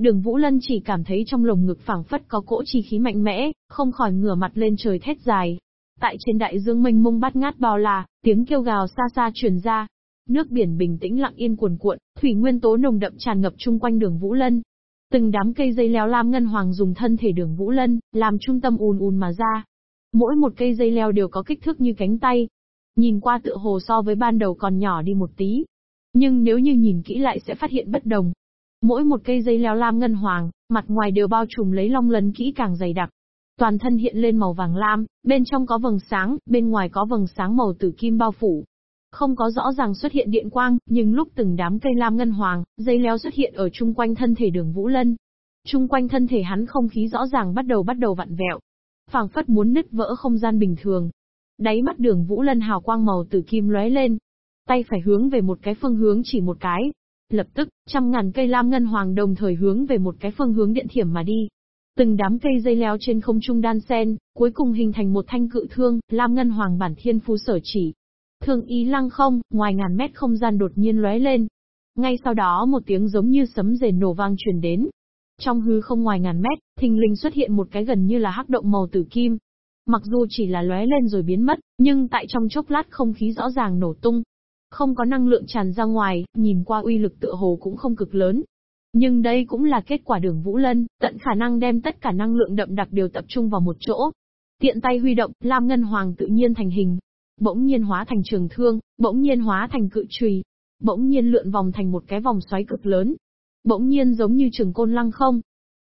Đường Vũ Lân chỉ cảm thấy trong lồng ngực phảng phất có cỗ chi khí mạnh mẽ, không khỏi ngửa mặt lên trời thét dài. Tại trên đại dương mênh mông bát ngát bao la, tiếng kêu gào xa xa truyền ra. Nước biển bình tĩnh lặng yên cuồn cuộn, thủy nguyên tố nồng đậm tràn ngập chung quanh đường Vũ Lân. Từng đám cây dây leo lam ngân hoàng dùng thân thể đường Vũ Lân, làm trung tâm ùn ùn mà ra. Mỗi một cây dây leo đều có kích thước như cánh tay. Nhìn qua tựa hồ so với ban đầu còn nhỏ đi một tí. Nhưng nếu như nhìn kỹ lại sẽ phát hiện bất đồng. Mỗi một cây dây leo lam ngân hoàng, mặt ngoài đều bao trùm lấy long lân kỹ càng dày đặc. Toàn thân hiện lên màu vàng lam, bên trong có vầng sáng, bên ngoài có vầng sáng màu tử kim bao phủ. Không có rõ ràng xuất hiện điện quang, nhưng lúc từng đám cây lam ngân hoàng, dây leo xuất hiện ở chung quanh thân thể đường Vũ Lân. Chung quanh thân thể hắn không khí rõ ràng bắt đầu bắt đầu vặn vẹo. phảng phất muốn nứt vỡ không gian bình thường. Đáy mắt đường Vũ Lân hào quang màu tử kim lóe lên. Tay phải hướng về một cái phương hướng chỉ một cái, Lập tức, trăm ngàn cây lam ngân hoàng đồng thời hướng về một cái phương hướng điện thiểm mà đi. Từng đám cây dây leo trên không trung đan sen, cuối cùng hình thành một thanh cự thương, lam ngân hoàng bản thiên phu sở chỉ. Thương ý lăng không, ngoài ngàn mét không gian đột nhiên lóe lên. Ngay sau đó một tiếng giống như sấm rền nổ vang truyền đến. Trong hư không ngoài ngàn mét, thình lình xuất hiện một cái gần như là hắc động màu tử kim. Mặc dù chỉ là lóe lên rồi biến mất, nhưng tại trong chốc lát không khí rõ ràng nổ tung, không có năng lượng tràn ra ngoài, nhìn qua uy lực tựa hồ cũng không cực lớn. Nhưng đây cũng là kết quả đường Vũ Lân, tận khả năng đem tất cả năng lượng đậm đặc đều tập trung vào một chỗ. Tiện tay huy động, Lam Ngân Hoàng tự nhiên thành hình. Bỗng nhiên hóa thành trường thương, bỗng nhiên hóa thành cự trùy. Bỗng nhiên lượn vòng thành một cái vòng xoáy cực lớn. Bỗng nhiên giống như trường côn lăng không.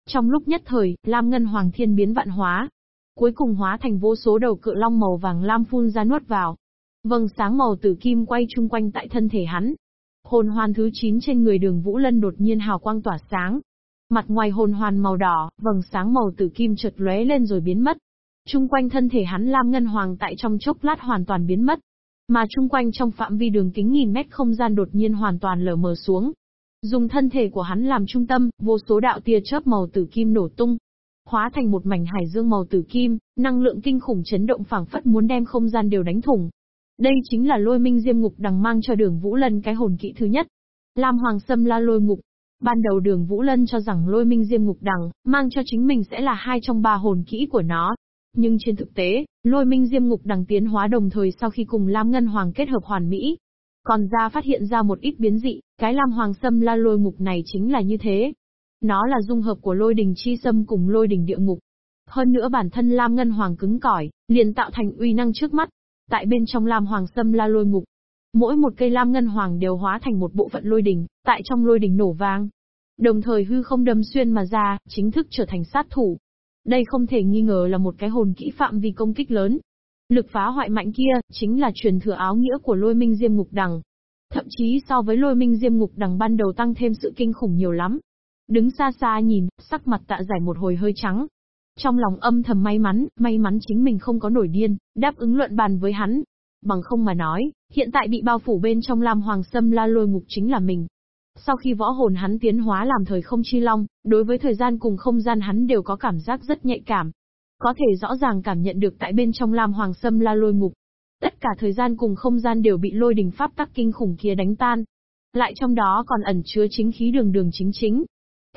Trong lúc nhất thời, Lam Ngân Hoàng thiên biến vạn hóa. Cuối cùng hóa thành vô số đầu cự long màu vàng lam phun ra nuốt vào. Vầng sáng màu tử kim quay chung quanh tại thân thể hắn. Hồn hoàn thứ 9 trên người đường Vũ Lân đột nhiên hào quang tỏa sáng. Mặt ngoài hồn hoàn màu đỏ, vầng sáng màu tử kim chợt lóe lên rồi biến mất. Trung quanh thân thể hắn lam ngân hoàng tại trong chốc lát hoàn toàn biến mất. Mà trung quanh trong phạm vi đường kính nghìn mét không gian đột nhiên hoàn toàn lở mờ xuống. Dùng thân thể của hắn làm trung tâm, vô số đạo tia chớp màu tử kim nổ tung, hóa thành một mảnh hải dương màu tử kim, năng lượng kinh khủng chấn động phảng phất muốn đem không gian đều đánh thủng. Đây chính là lôi minh diêm ngục đằng mang cho đường Vũ Lân cái hồn kỹ thứ nhất. Lam Hoàng Sâm la lôi ngục. Ban đầu đường Vũ Lân cho rằng lôi minh diêm ngục đằng, mang cho chính mình sẽ là hai trong ba hồn kỹ của nó. Nhưng trên thực tế, lôi minh diêm ngục đằng tiến hóa đồng thời sau khi cùng Lam Ngân Hoàng kết hợp hoàn mỹ. Còn ra phát hiện ra một ít biến dị, cái Lam Hoàng Sâm la lôi ngục này chính là như thế. Nó là dung hợp của lôi đình chi sâm cùng lôi đình địa ngục. Hơn nữa bản thân Lam Ngân Hoàng cứng cỏi, liền tạo thành uy năng trước mắt, Tại bên trong Lam Hoàng Sâm La Lôi Ngục, mỗi một cây lam ngân hoàng đều hóa thành một bộ phận lôi đỉnh, tại trong lôi đỉnh nổ vang. Đồng thời hư không đâm xuyên mà ra, chính thức trở thành sát thủ. Đây không thể nghi ngờ là một cái hồn kỹ phạm vi công kích lớn. Lực phá hoại mạnh kia, chính là truyền thừa áo nghĩa của lôi minh diêm ngục đằng. Thậm chí so với lôi minh diêm ngục đằng ban đầu tăng thêm sự kinh khủng nhiều lắm. Đứng xa xa nhìn, sắc mặt tạ giải một hồi hơi trắng, trong lòng âm thầm may mắn, may mắn chính mình không có nổi điên, đáp ứng luận bàn với hắn. Bằng không mà nói, hiện tại bị bao phủ bên trong Lam Hoàng Sâm la lôi ngục chính là mình. Sau khi võ hồn hắn tiến hóa làm thời không chi long, đối với thời gian cùng không gian hắn đều có cảm giác rất nhạy cảm. Có thể rõ ràng cảm nhận được tại bên trong Lam Hoàng Sâm la lôi ngục. Tất cả thời gian cùng không gian đều bị lôi đình pháp tắc kinh khủng kia đánh tan. Lại trong đó còn ẩn chứa chính khí đường đường chính chính,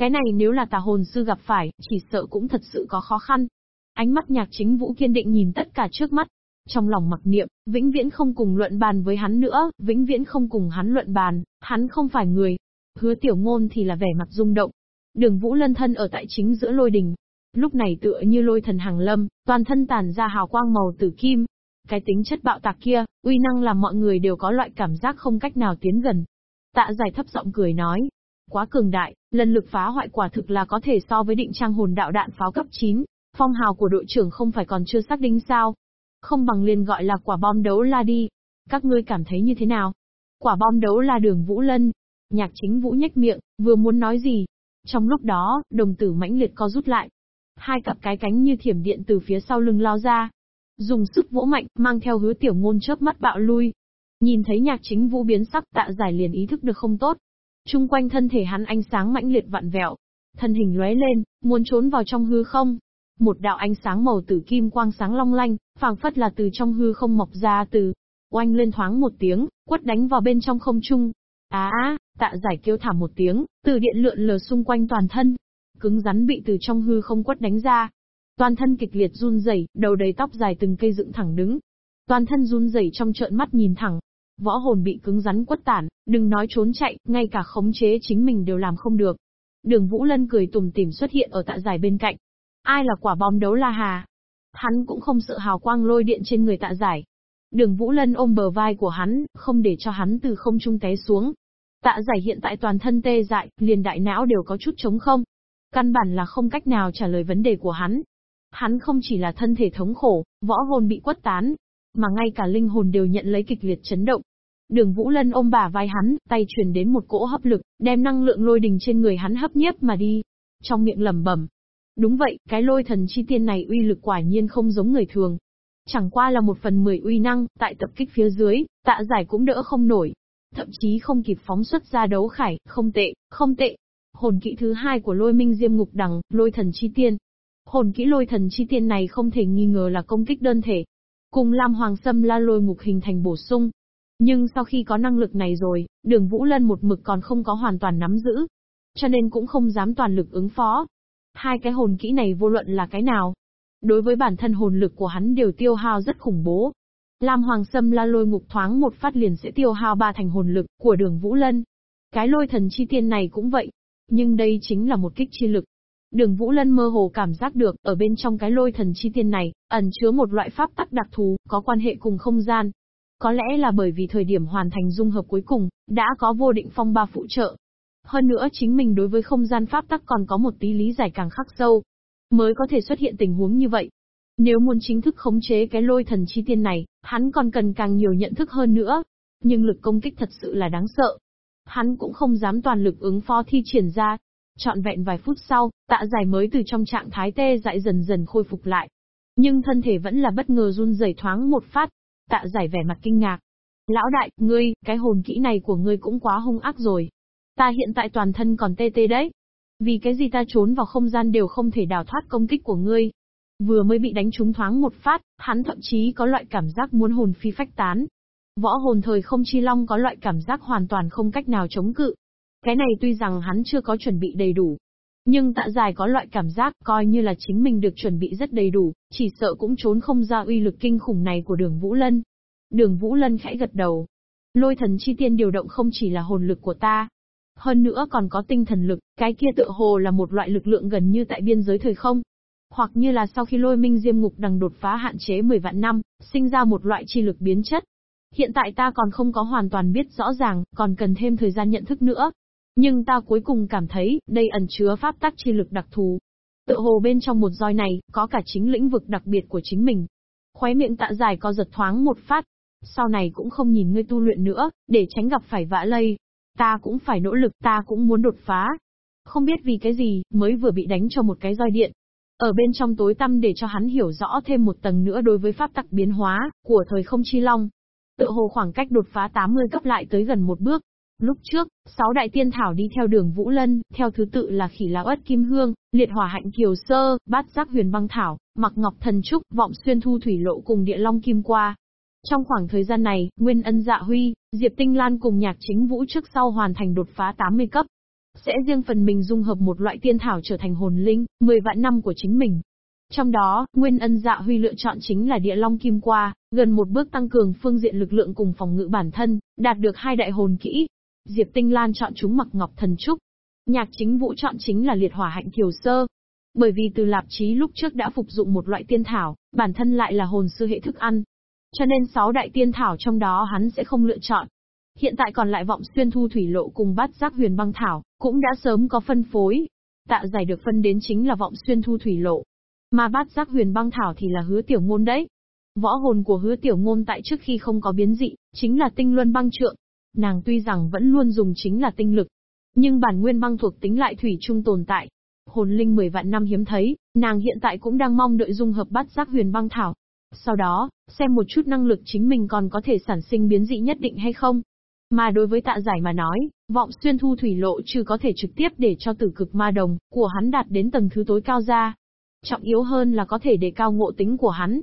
cái này nếu là tà hồn sư gặp phải, chỉ sợ cũng thật sự có khó khăn. Ánh mắt nhạc chính vũ kiên định nhìn tất cả trước mắt. Trong lòng mặc niệm, vĩnh viễn không cùng luận bàn với hắn nữa, vĩnh viễn không cùng hắn luận bàn, hắn không phải người. Hứa tiểu ngôn thì là vẻ mặt rung động. Đường vũ lân thân ở tại chính giữa lôi đình. Lúc này tựa như lôi thần hàng lâm, toàn thân tàn ra hào quang màu tử kim. Cái tính chất bạo tạc kia, uy năng làm mọi người đều có loại cảm giác không cách nào tiến gần. Tạ giải thấp giọng cười nói, quá cường đại, lần lực phá hoại quả thực là có thể so với định trang hồn đạo đạn pháo cấp 9. Phong hào của đội trưởng không phải còn chưa xác định sao? Không bằng liền gọi là quả bom đấu la đi. Các ngươi cảm thấy như thế nào? Quả bom đấu la đường Vũ Lân. Nhạc chính Vũ nhếch miệng, vừa muốn nói gì. Trong lúc đó, đồng tử mãnh liệt co rút lại. Hai cặp cái cánh như thiểm điện từ phía sau lưng lao ra. Dùng sức vỗ mạnh, mang theo hứa tiểu ngôn chớp mắt bạo lui. Nhìn thấy nhạc chính Vũ biến sắc tạ giải liền ý thức được không tốt, Trung quanh thân thể hắn ánh sáng mãnh liệt vặn vẹo, thân hình lóe lên, muốn trốn vào trong hư không. Một đạo ánh sáng màu tử kim quang sáng long lanh, phảng phất là từ trong hư không mọc ra từ oanh lên thoáng một tiếng, quất đánh vào bên trong không trung. Á, tạ giải kêu thảm một tiếng, từ điện lượn lờ xung quanh toàn thân. cứng rắn bị từ trong hư không quất đánh ra. Toàn thân kịch liệt run rẩy, đầu đầy tóc dài từng cây dựng thẳng đứng. Toàn thân run rẩy trong trợn mắt nhìn thẳng. Võ hồn bị cứng rắn quất tản, đừng nói trốn chạy, ngay cả khống chế chính mình đều làm không được. Đường Vũ Lân cười tủm tỉm xuất hiện ở tạ giải bên cạnh. Ai là quả bom đấu la hà? Hắn cũng không sợ hào quang lôi điện trên người tạ giải. Đường Vũ Lân ôm bờ vai của hắn, không để cho hắn từ không trung té xuống. Tạ giải hiện tại toàn thân tê dại, liền đại não đều có chút trống không. Căn bản là không cách nào trả lời vấn đề của hắn. Hắn không chỉ là thân thể thống khổ, võ hồn bị quất tán, mà ngay cả linh hồn đều nhận lấy kịch liệt chấn động. Đường Vũ Lân ôm bả vai hắn, tay truyền đến một cỗ hấp lực, đem năng lượng lôi đình trên người hắn hấp nhiếp mà đi. Trong miệng lẩm bẩm. Đúng vậy, cái lôi thần chi tiên này uy lực quả nhiên không giống người thường. Chẳng qua là một phần mười uy năng, tại tập kích phía dưới, tạ giải cũng đỡ không nổi. Thậm chí không kịp phóng xuất ra đấu khải, không tệ, không tệ. Hồn kỹ thứ hai của lôi minh diêm ngục đằng, lôi thần chi tiên. Hồn kỹ lôi thần chi tiên này không thể nghi ngờ là công kích đơn thể. Cùng Lam Hoàng Sâm la lôi ngục hình thành bổ sung, nhưng sau khi có năng lực này rồi, đường Vũ Lân một mực còn không có hoàn toàn nắm giữ. Cho nên cũng không dám toàn lực ứng phó. Hai cái hồn kỹ này vô luận là cái nào. Đối với bản thân hồn lực của hắn đều tiêu hao rất khủng bố. Lam Hoàng Sâm la lôi ngục thoáng một phát liền sẽ tiêu hao ba thành hồn lực của đường Vũ Lân. Cái lôi thần chi tiên này cũng vậy. Nhưng đây chính là một kích chi lực. Đường Vũ Lân mơ hồ cảm giác được, ở bên trong cái lôi thần chi tiên này, ẩn chứa một loại pháp tắc đặc thù, có quan hệ cùng không gian. Có lẽ là bởi vì thời điểm hoàn thành dung hợp cuối cùng, đã có vô định phong ba phụ trợ. Hơn nữa chính mình đối với không gian pháp tắc còn có một tí lý giải càng khắc sâu, mới có thể xuất hiện tình huống như vậy. Nếu muốn chính thức khống chế cái lôi thần chi tiên này, hắn còn cần càng nhiều nhận thức hơn nữa. Nhưng lực công kích thật sự là đáng sợ. Hắn cũng không dám toàn lực ứng phó thi triển ra. Chọn vẹn vài phút sau, tạ giải mới từ trong trạng thái tê dại dần dần khôi phục lại. Nhưng thân thể vẫn là bất ngờ run rẩy thoáng một phát, Tạ giải vẻ mặt kinh ngạc. Lão đại, ngươi, cái hồn kỹ này của ngươi cũng quá hung ác rồi. Ta hiện tại toàn thân còn tê tê đấy. Vì cái gì ta trốn vào không gian đều không thể đào thoát công kích của ngươi. Vừa mới bị đánh trúng thoáng một phát, hắn thậm chí có loại cảm giác muốn hồn phi phách tán. Võ hồn thời không chi long có loại cảm giác hoàn toàn không cách nào chống cự. Cái này tuy rằng hắn chưa có chuẩn bị đầy đủ, nhưng tạ dài có loại cảm giác coi như là chính mình được chuẩn bị rất đầy đủ, chỉ sợ cũng trốn không ra uy lực kinh khủng này của đường Vũ Lân. Đường Vũ Lân khẽ gật đầu. Lôi thần chi tiên điều động không chỉ là hồn lực của ta. Hơn nữa còn có tinh thần lực, cái kia tựa hồ là một loại lực lượng gần như tại biên giới thời không. Hoặc như là sau khi lôi minh diêm ngục đằng đột phá hạn chế 10 vạn năm, sinh ra một loại chi lực biến chất. Hiện tại ta còn không có hoàn toàn biết rõ ràng, còn cần thêm thời gian nhận thức nữa. Nhưng ta cuối cùng cảm thấy, đây ẩn chứa pháp tắc chi lực đặc thù. Tự hồ bên trong một roi này, có cả chính lĩnh vực đặc biệt của chính mình. Khóe miệng tạ dài co giật thoáng một phát. Sau này cũng không nhìn ngươi tu luyện nữa, để tránh gặp phải vã lây. Ta cũng phải nỗ lực, ta cũng muốn đột phá. Không biết vì cái gì, mới vừa bị đánh cho một cái roi điện. Ở bên trong tối tăm để cho hắn hiểu rõ thêm một tầng nữa đối với pháp tắc biến hóa, của thời không chi long. Tự hồ khoảng cách đột phá 80 cấp lại tới gần một bước, Lúc trước, sáu đại tiên thảo đi theo đường Vũ Lân, theo thứ tự là khỉ lão ất kim hương, liệt hỏa hạnh kiều sơ, bát giác huyền băng thảo, mặc ngọc thần trúc, vọng xuyên thu thủy lộ cùng địa long kim qua. Trong khoảng thời gian này, Nguyên Ân Dạ Huy, Diệp Tinh Lan cùng nhạc chính vũ trước sau hoàn thành đột phá 80 cấp. Sẽ riêng phần mình dung hợp một loại tiên thảo trở thành hồn linh, 10 vạn năm của chính mình. Trong đó, Nguyên Ân Dạ Huy lựa chọn chính là địa long kim qua, gần một bước tăng cường phương diện lực lượng cùng phòng ngự bản thân, đạt được hai đại hồn kỹ, Diệp Tinh Lan chọn chúng mặc ngọc thần trúc. Nhạc chính vũ chọn chính là liệt hỏa hạnh kiều sơ. Bởi vì từ lạp chí lúc trước đã phục dụng một loại tiên thảo, bản thân lại là hồn sư hệ thức ăn. Cho nên sáu đại tiên thảo trong đó hắn sẽ không lựa chọn. Hiện tại còn lại vọng xuyên thu thủy lộ cùng bát giác huyền băng thảo, cũng đã sớm có phân phối. Tạ giải được phân đến chính là vọng xuyên thu thủy lộ. Mà bát giác huyền băng thảo thì là hứa tiểu ngôn đấy. Võ hồn của hứa tiểu ngôn tại trước khi không có biến dị, chính là tinh luân băng trượng, Nàng tuy rằng vẫn luôn dùng chính là tinh lực, nhưng bản nguyên băng thuộc tính lại thủy chung tồn tại. Hồn linh 10 vạn năm hiếm thấy, nàng hiện tại cũng đang mong đợi dung hợp bát giác huyền băng thảo. Sau đó, xem một chút năng lực chính mình còn có thể sản sinh biến dị nhất định hay không. Mà đối với tạ giải mà nói, vọng xuyên thu thủy lộ trừ có thể trực tiếp để cho tử cực ma đồng của hắn đạt đến tầng thứ tối cao ra. Trọng yếu hơn là có thể đề cao ngộ tính của hắn.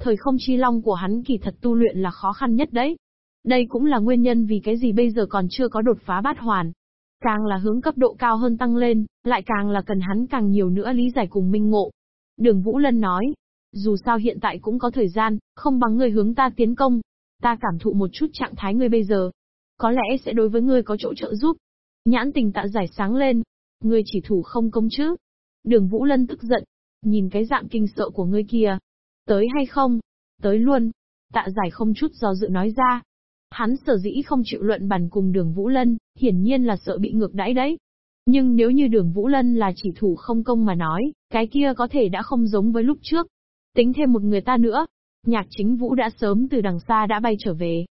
Thời không chi long của hắn kỳ thật tu luyện là khó khăn nhất đấy. Đây cũng là nguyên nhân vì cái gì bây giờ còn chưa có đột phá bát hoàn. Càng là hướng cấp độ cao hơn tăng lên, lại càng là cần hắn càng nhiều nữa lý giải cùng minh ngộ. Đường Vũ Lân nói, dù sao hiện tại cũng có thời gian, không bằng ngươi hướng ta tiến công. Ta cảm thụ một chút trạng thái ngươi bây giờ. Có lẽ sẽ đối với ngươi có chỗ trợ giúp. Nhãn tình tạ giải sáng lên. Ngươi chỉ thủ không công chứ. Đường Vũ Lân tức giận. Nhìn cái dạng kinh sợ của ngươi kia. Tới hay không? Tới luôn. Tạ giải không chút do dự nói ra. Hắn sở dĩ không chịu luận bàn cùng đường Vũ Lân, hiển nhiên là sợ bị ngược đãi đấy. Nhưng nếu như đường Vũ Lân là chỉ thủ không công mà nói, cái kia có thể đã không giống với lúc trước. Tính thêm một người ta nữa, nhạc chính Vũ đã sớm từ đằng xa đã bay trở về.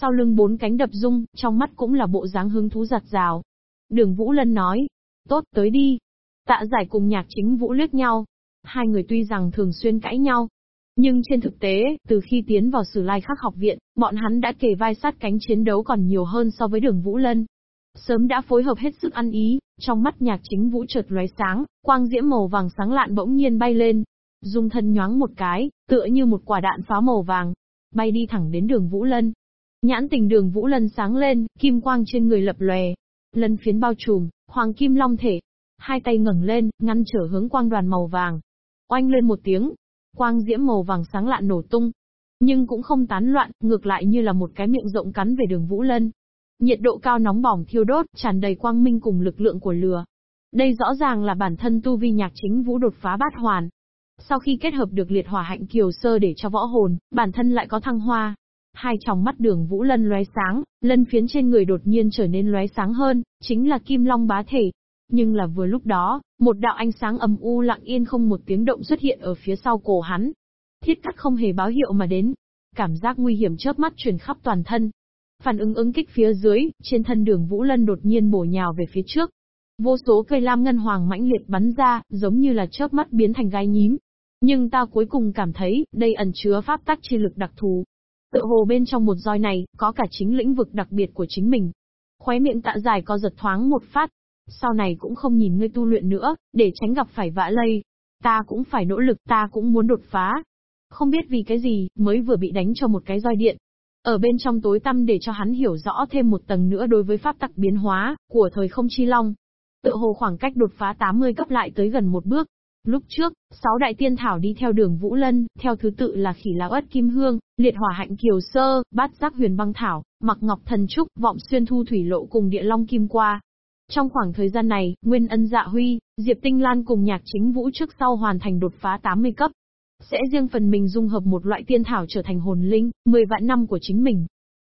Sau lưng bốn cánh đập rung, trong mắt cũng là bộ dáng hứng thú giặt rào. Đường Vũ Lân nói, tốt tới đi. Tạ giải cùng nhạc chính Vũ liếc nhau. Hai người tuy rằng thường xuyên cãi nhau, nhưng trên thực tế, từ khi tiến vào Sử Lai Khắc học viện, bọn hắn đã kề vai sát cánh chiến đấu còn nhiều hơn so với đường Vũ Lân. Sớm đã phối hợp hết sức ăn ý, trong mắt nhạc chính vũ chợt lóe sáng, quang diễm màu vàng sáng lạn bỗng nhiên bay lên. Dung thân nhoáng một cái, tựa như một quả đạn pháo màu vàng, bay đi thẳng đến đường Vũ Lân. Nhãn tình đường Vũ Lân sáng lên, kim quang trên người lập lòe. Lân phiến bao trùm, hoàng kim long thể. Hai tay ngẩng lên, ngăn trở hướng quang đoàn màu vàng. Oanh lên một tiếng, quang diễm màu vàng sáng lạn nổ tung. Nhưng cũng không tán loạn, ngược lại như là một cái miệng rộng cắn về đường Vũ Lân. Nhiệt độ cao nóng bỏng thiêu đốt, tràn đầy quang minh cùng lực lượng của lửa. Đây rõ ràng là bản thân tu vi nhạc chính vũ đột phá bát hoàn. Sau khi kết hợp được liệt hỏa hạnh kiều sơ để cho võ hồn, bản thân lại có thăng hoa. Hai tròng mắt đường vũ lân lóe sáng, lân phiến trên người đột nhiên trở nên lóe sáng hơn, chính là kim long bá thể. Nhưng là vừa lúc đó, một đạo ánh sáng âm u lặng yên không một tiếng động xuất hiện ở phía sau cổ hắn. Thiết cắt không hề báo hiệu mà đến. Cảm giác nguy hiểm chớp mắt truyền khắp toàn thân, Phản ứng ứng kích phía dưới, trên thân đường Vũ Lân đột nhiên bổ nhào về phía trước. Vô số cây lam ngân hoàng mãnh liệt bắn ra, giống như là chớp mắt biến thành gai nhím. Nhưng ta cuối cùng cảm thấy, đây ẩn chứa pháp tắc chi lực đặc thù. Tự hồ bên trong một roi này, có cả chính lĩnh vực đặc biệt của chính mình. Khóe miệng tạ dài co giật thoáng một phát. Sau này cũng không nhìn ngươi tu luyện nữa, để tránh gặp phải vã lây. Ta cũng phải nỗ lực, ta cũng muốn đột phá. Không biết vì cái gì, mới vừa bị đánh cho một cái roi điện, ở bên trong tối tăm để cho hắn hiểu rõ thêm một tầng nữa đối với pháp tắc biến hóa của thời không chi long. Tự hồ khoảng cách đột phá 80 cấp lại tới gần một bước. Lúc trước, sáu đại tiên thảo đi theo đường Vũ Lân, theo thứ tự là khỉ lão ất kim hương, liệt hỏa hạnh kiều sơ, bát giác huyền băng thảo, mặc ngọc thần trúc, vọng xuyên thu thủy lộ cùng địa long kim qua. Trong khoảng thời gian này, Nguyên Ân Dạ Huy, Diệp Tinh Lan cùng nhạc chính vũ trước sau hoàn thành đột phá 80 cấp, sẽ riêng phần mình dung hợp một loại tiên thảo trở thành hồn linh, 10 vạn năm của chính mình.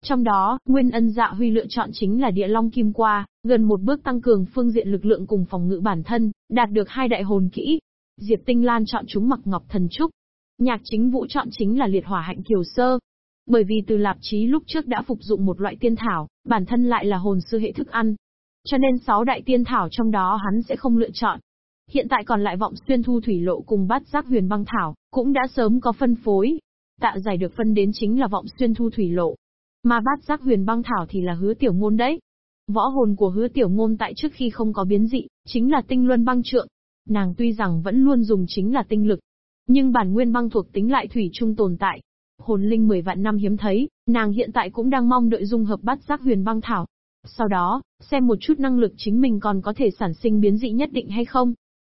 Trong đó, Nguyên Ân Dạ Huy lựa chọn chính là Địa Long Kim Qua, gần một bước tăng cường phương diện lực lượng cùng phòng ngự bản thân, đạt được hai đại hồn kỹ. Diệp Tinh Lan chọn chúng Mặc Ngọc Thần Trúc. Nhạc Chính Vũ chọn chính là Liệt Hỏa Hạnh Kiều Sơ. Bởi vì từ Lạp Chí lúc trước đã phục dụng một loại tiên thảo, bản thân lại là hồn sư hệ thức ăn. Cho nên sáu đại tiên thảo trong đó hắn sẽ không lựa chọn, Hiện tại còn lại vọng xuyên thu thủy lộ cùng bát giác huyền băng thảo, cũng đã sớm có phân phối. Tạ giải được phân đến chính là vọng xuyên thu thủy lộ. Mà bát giác huyền băng thảo thì là hứa tiểu ngôn đấy. Võ hồn của hứa tiểu ngôn tại trước khi không có biến dị, chính là tinh luân băng trượng. Nàng tuy rằng vẫn luôn dùng chính là tinh lực, nhưng bản nguyên băng thuộc tính lại thủy chung tồn tại. Hồn linh 10 vạn năm hiếm thấy, nàng hiện tại cũng đang mong đợi dung hợp bát giác huyền băng thảo. Sau đó, xem một chút năng lực chính mình còn có thể sản sinh biến dị nhất định hay không.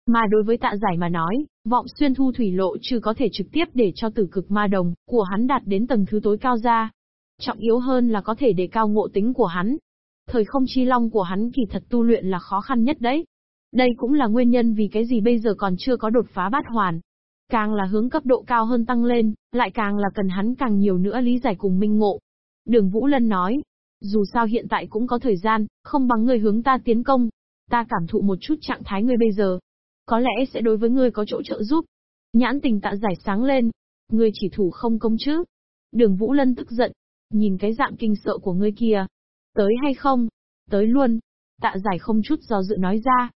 Mà đối với tạ giải mà nói, vọng xuyên thu thủy lộ trừ có thể trực tiếp để cho tử cực ma đồng của hắn đạt đến tầng thứ tối cao ra. Trọng yếu hơn là có thể để cao ngộ tính của hắn. Thời không chi long của hắn kỳ thật tu luyện là khó khăn nhất đấy. Đây cũng là nguyên nhân vì cái gì bây giờ còn chưa có đột phá bát hoàn. Càng là hướng cấp độ cao hơn tăng lên, lại càng là cần hắn càng nhiều nữa lý giải cùng minh ngộ. Đường Vũ Lân nói, dù sao hiện tại cũng có thời gian, không bằng người hướng ta tiến công. Ta cảm thụ một chút trạng thái ngươi bây giờ, có lẽ sẽ đối với ngươi có chỗ trợ giúp. Nhãn tình tạ giải sáng lên. Ngươi chỉ thủ không công chứ. Đường Vũ Lân tức giận. Nhìn cái dạng kinh sợ của ngươi kia. Tới hay không? Tới luôn. Tạ giải không chút do dự nói ra.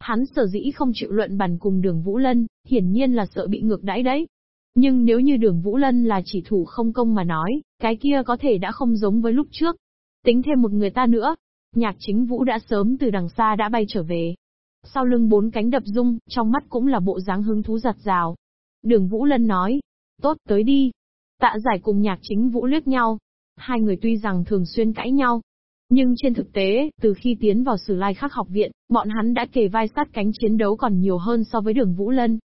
Hắn sở dĩ không chịu luận bàn cùng đường Vũ Lân, hiển nhiên là sợ bị ngược đãi đấy. Nhưng nếu như đường Vũ Lân là chỉ thủ không công mà nói, cái kia có thể đã không giống với lúc trước. Tính thêm một người ta nữa, nhạc chính Vũ đã sớm từ đằng xa đã bay trở về, sau lưng bốn cánh đập rung, trong mắt cũng là bộ dáng hứng thú giặt rào. Đường Vũ Lân nói, tốt tới đi. Tạ giải cùng nhạc chính Vũ liếc nhau. Hai người tuy rằng thường xuyên cãi nhau, Nhưng trên thực tế, từ khi tiến vào Sử Lai Khắc học viện, bọn hắn đã kề vai sát cánh chiến đấu còn nhiều hơn so với đường Vũ Lân.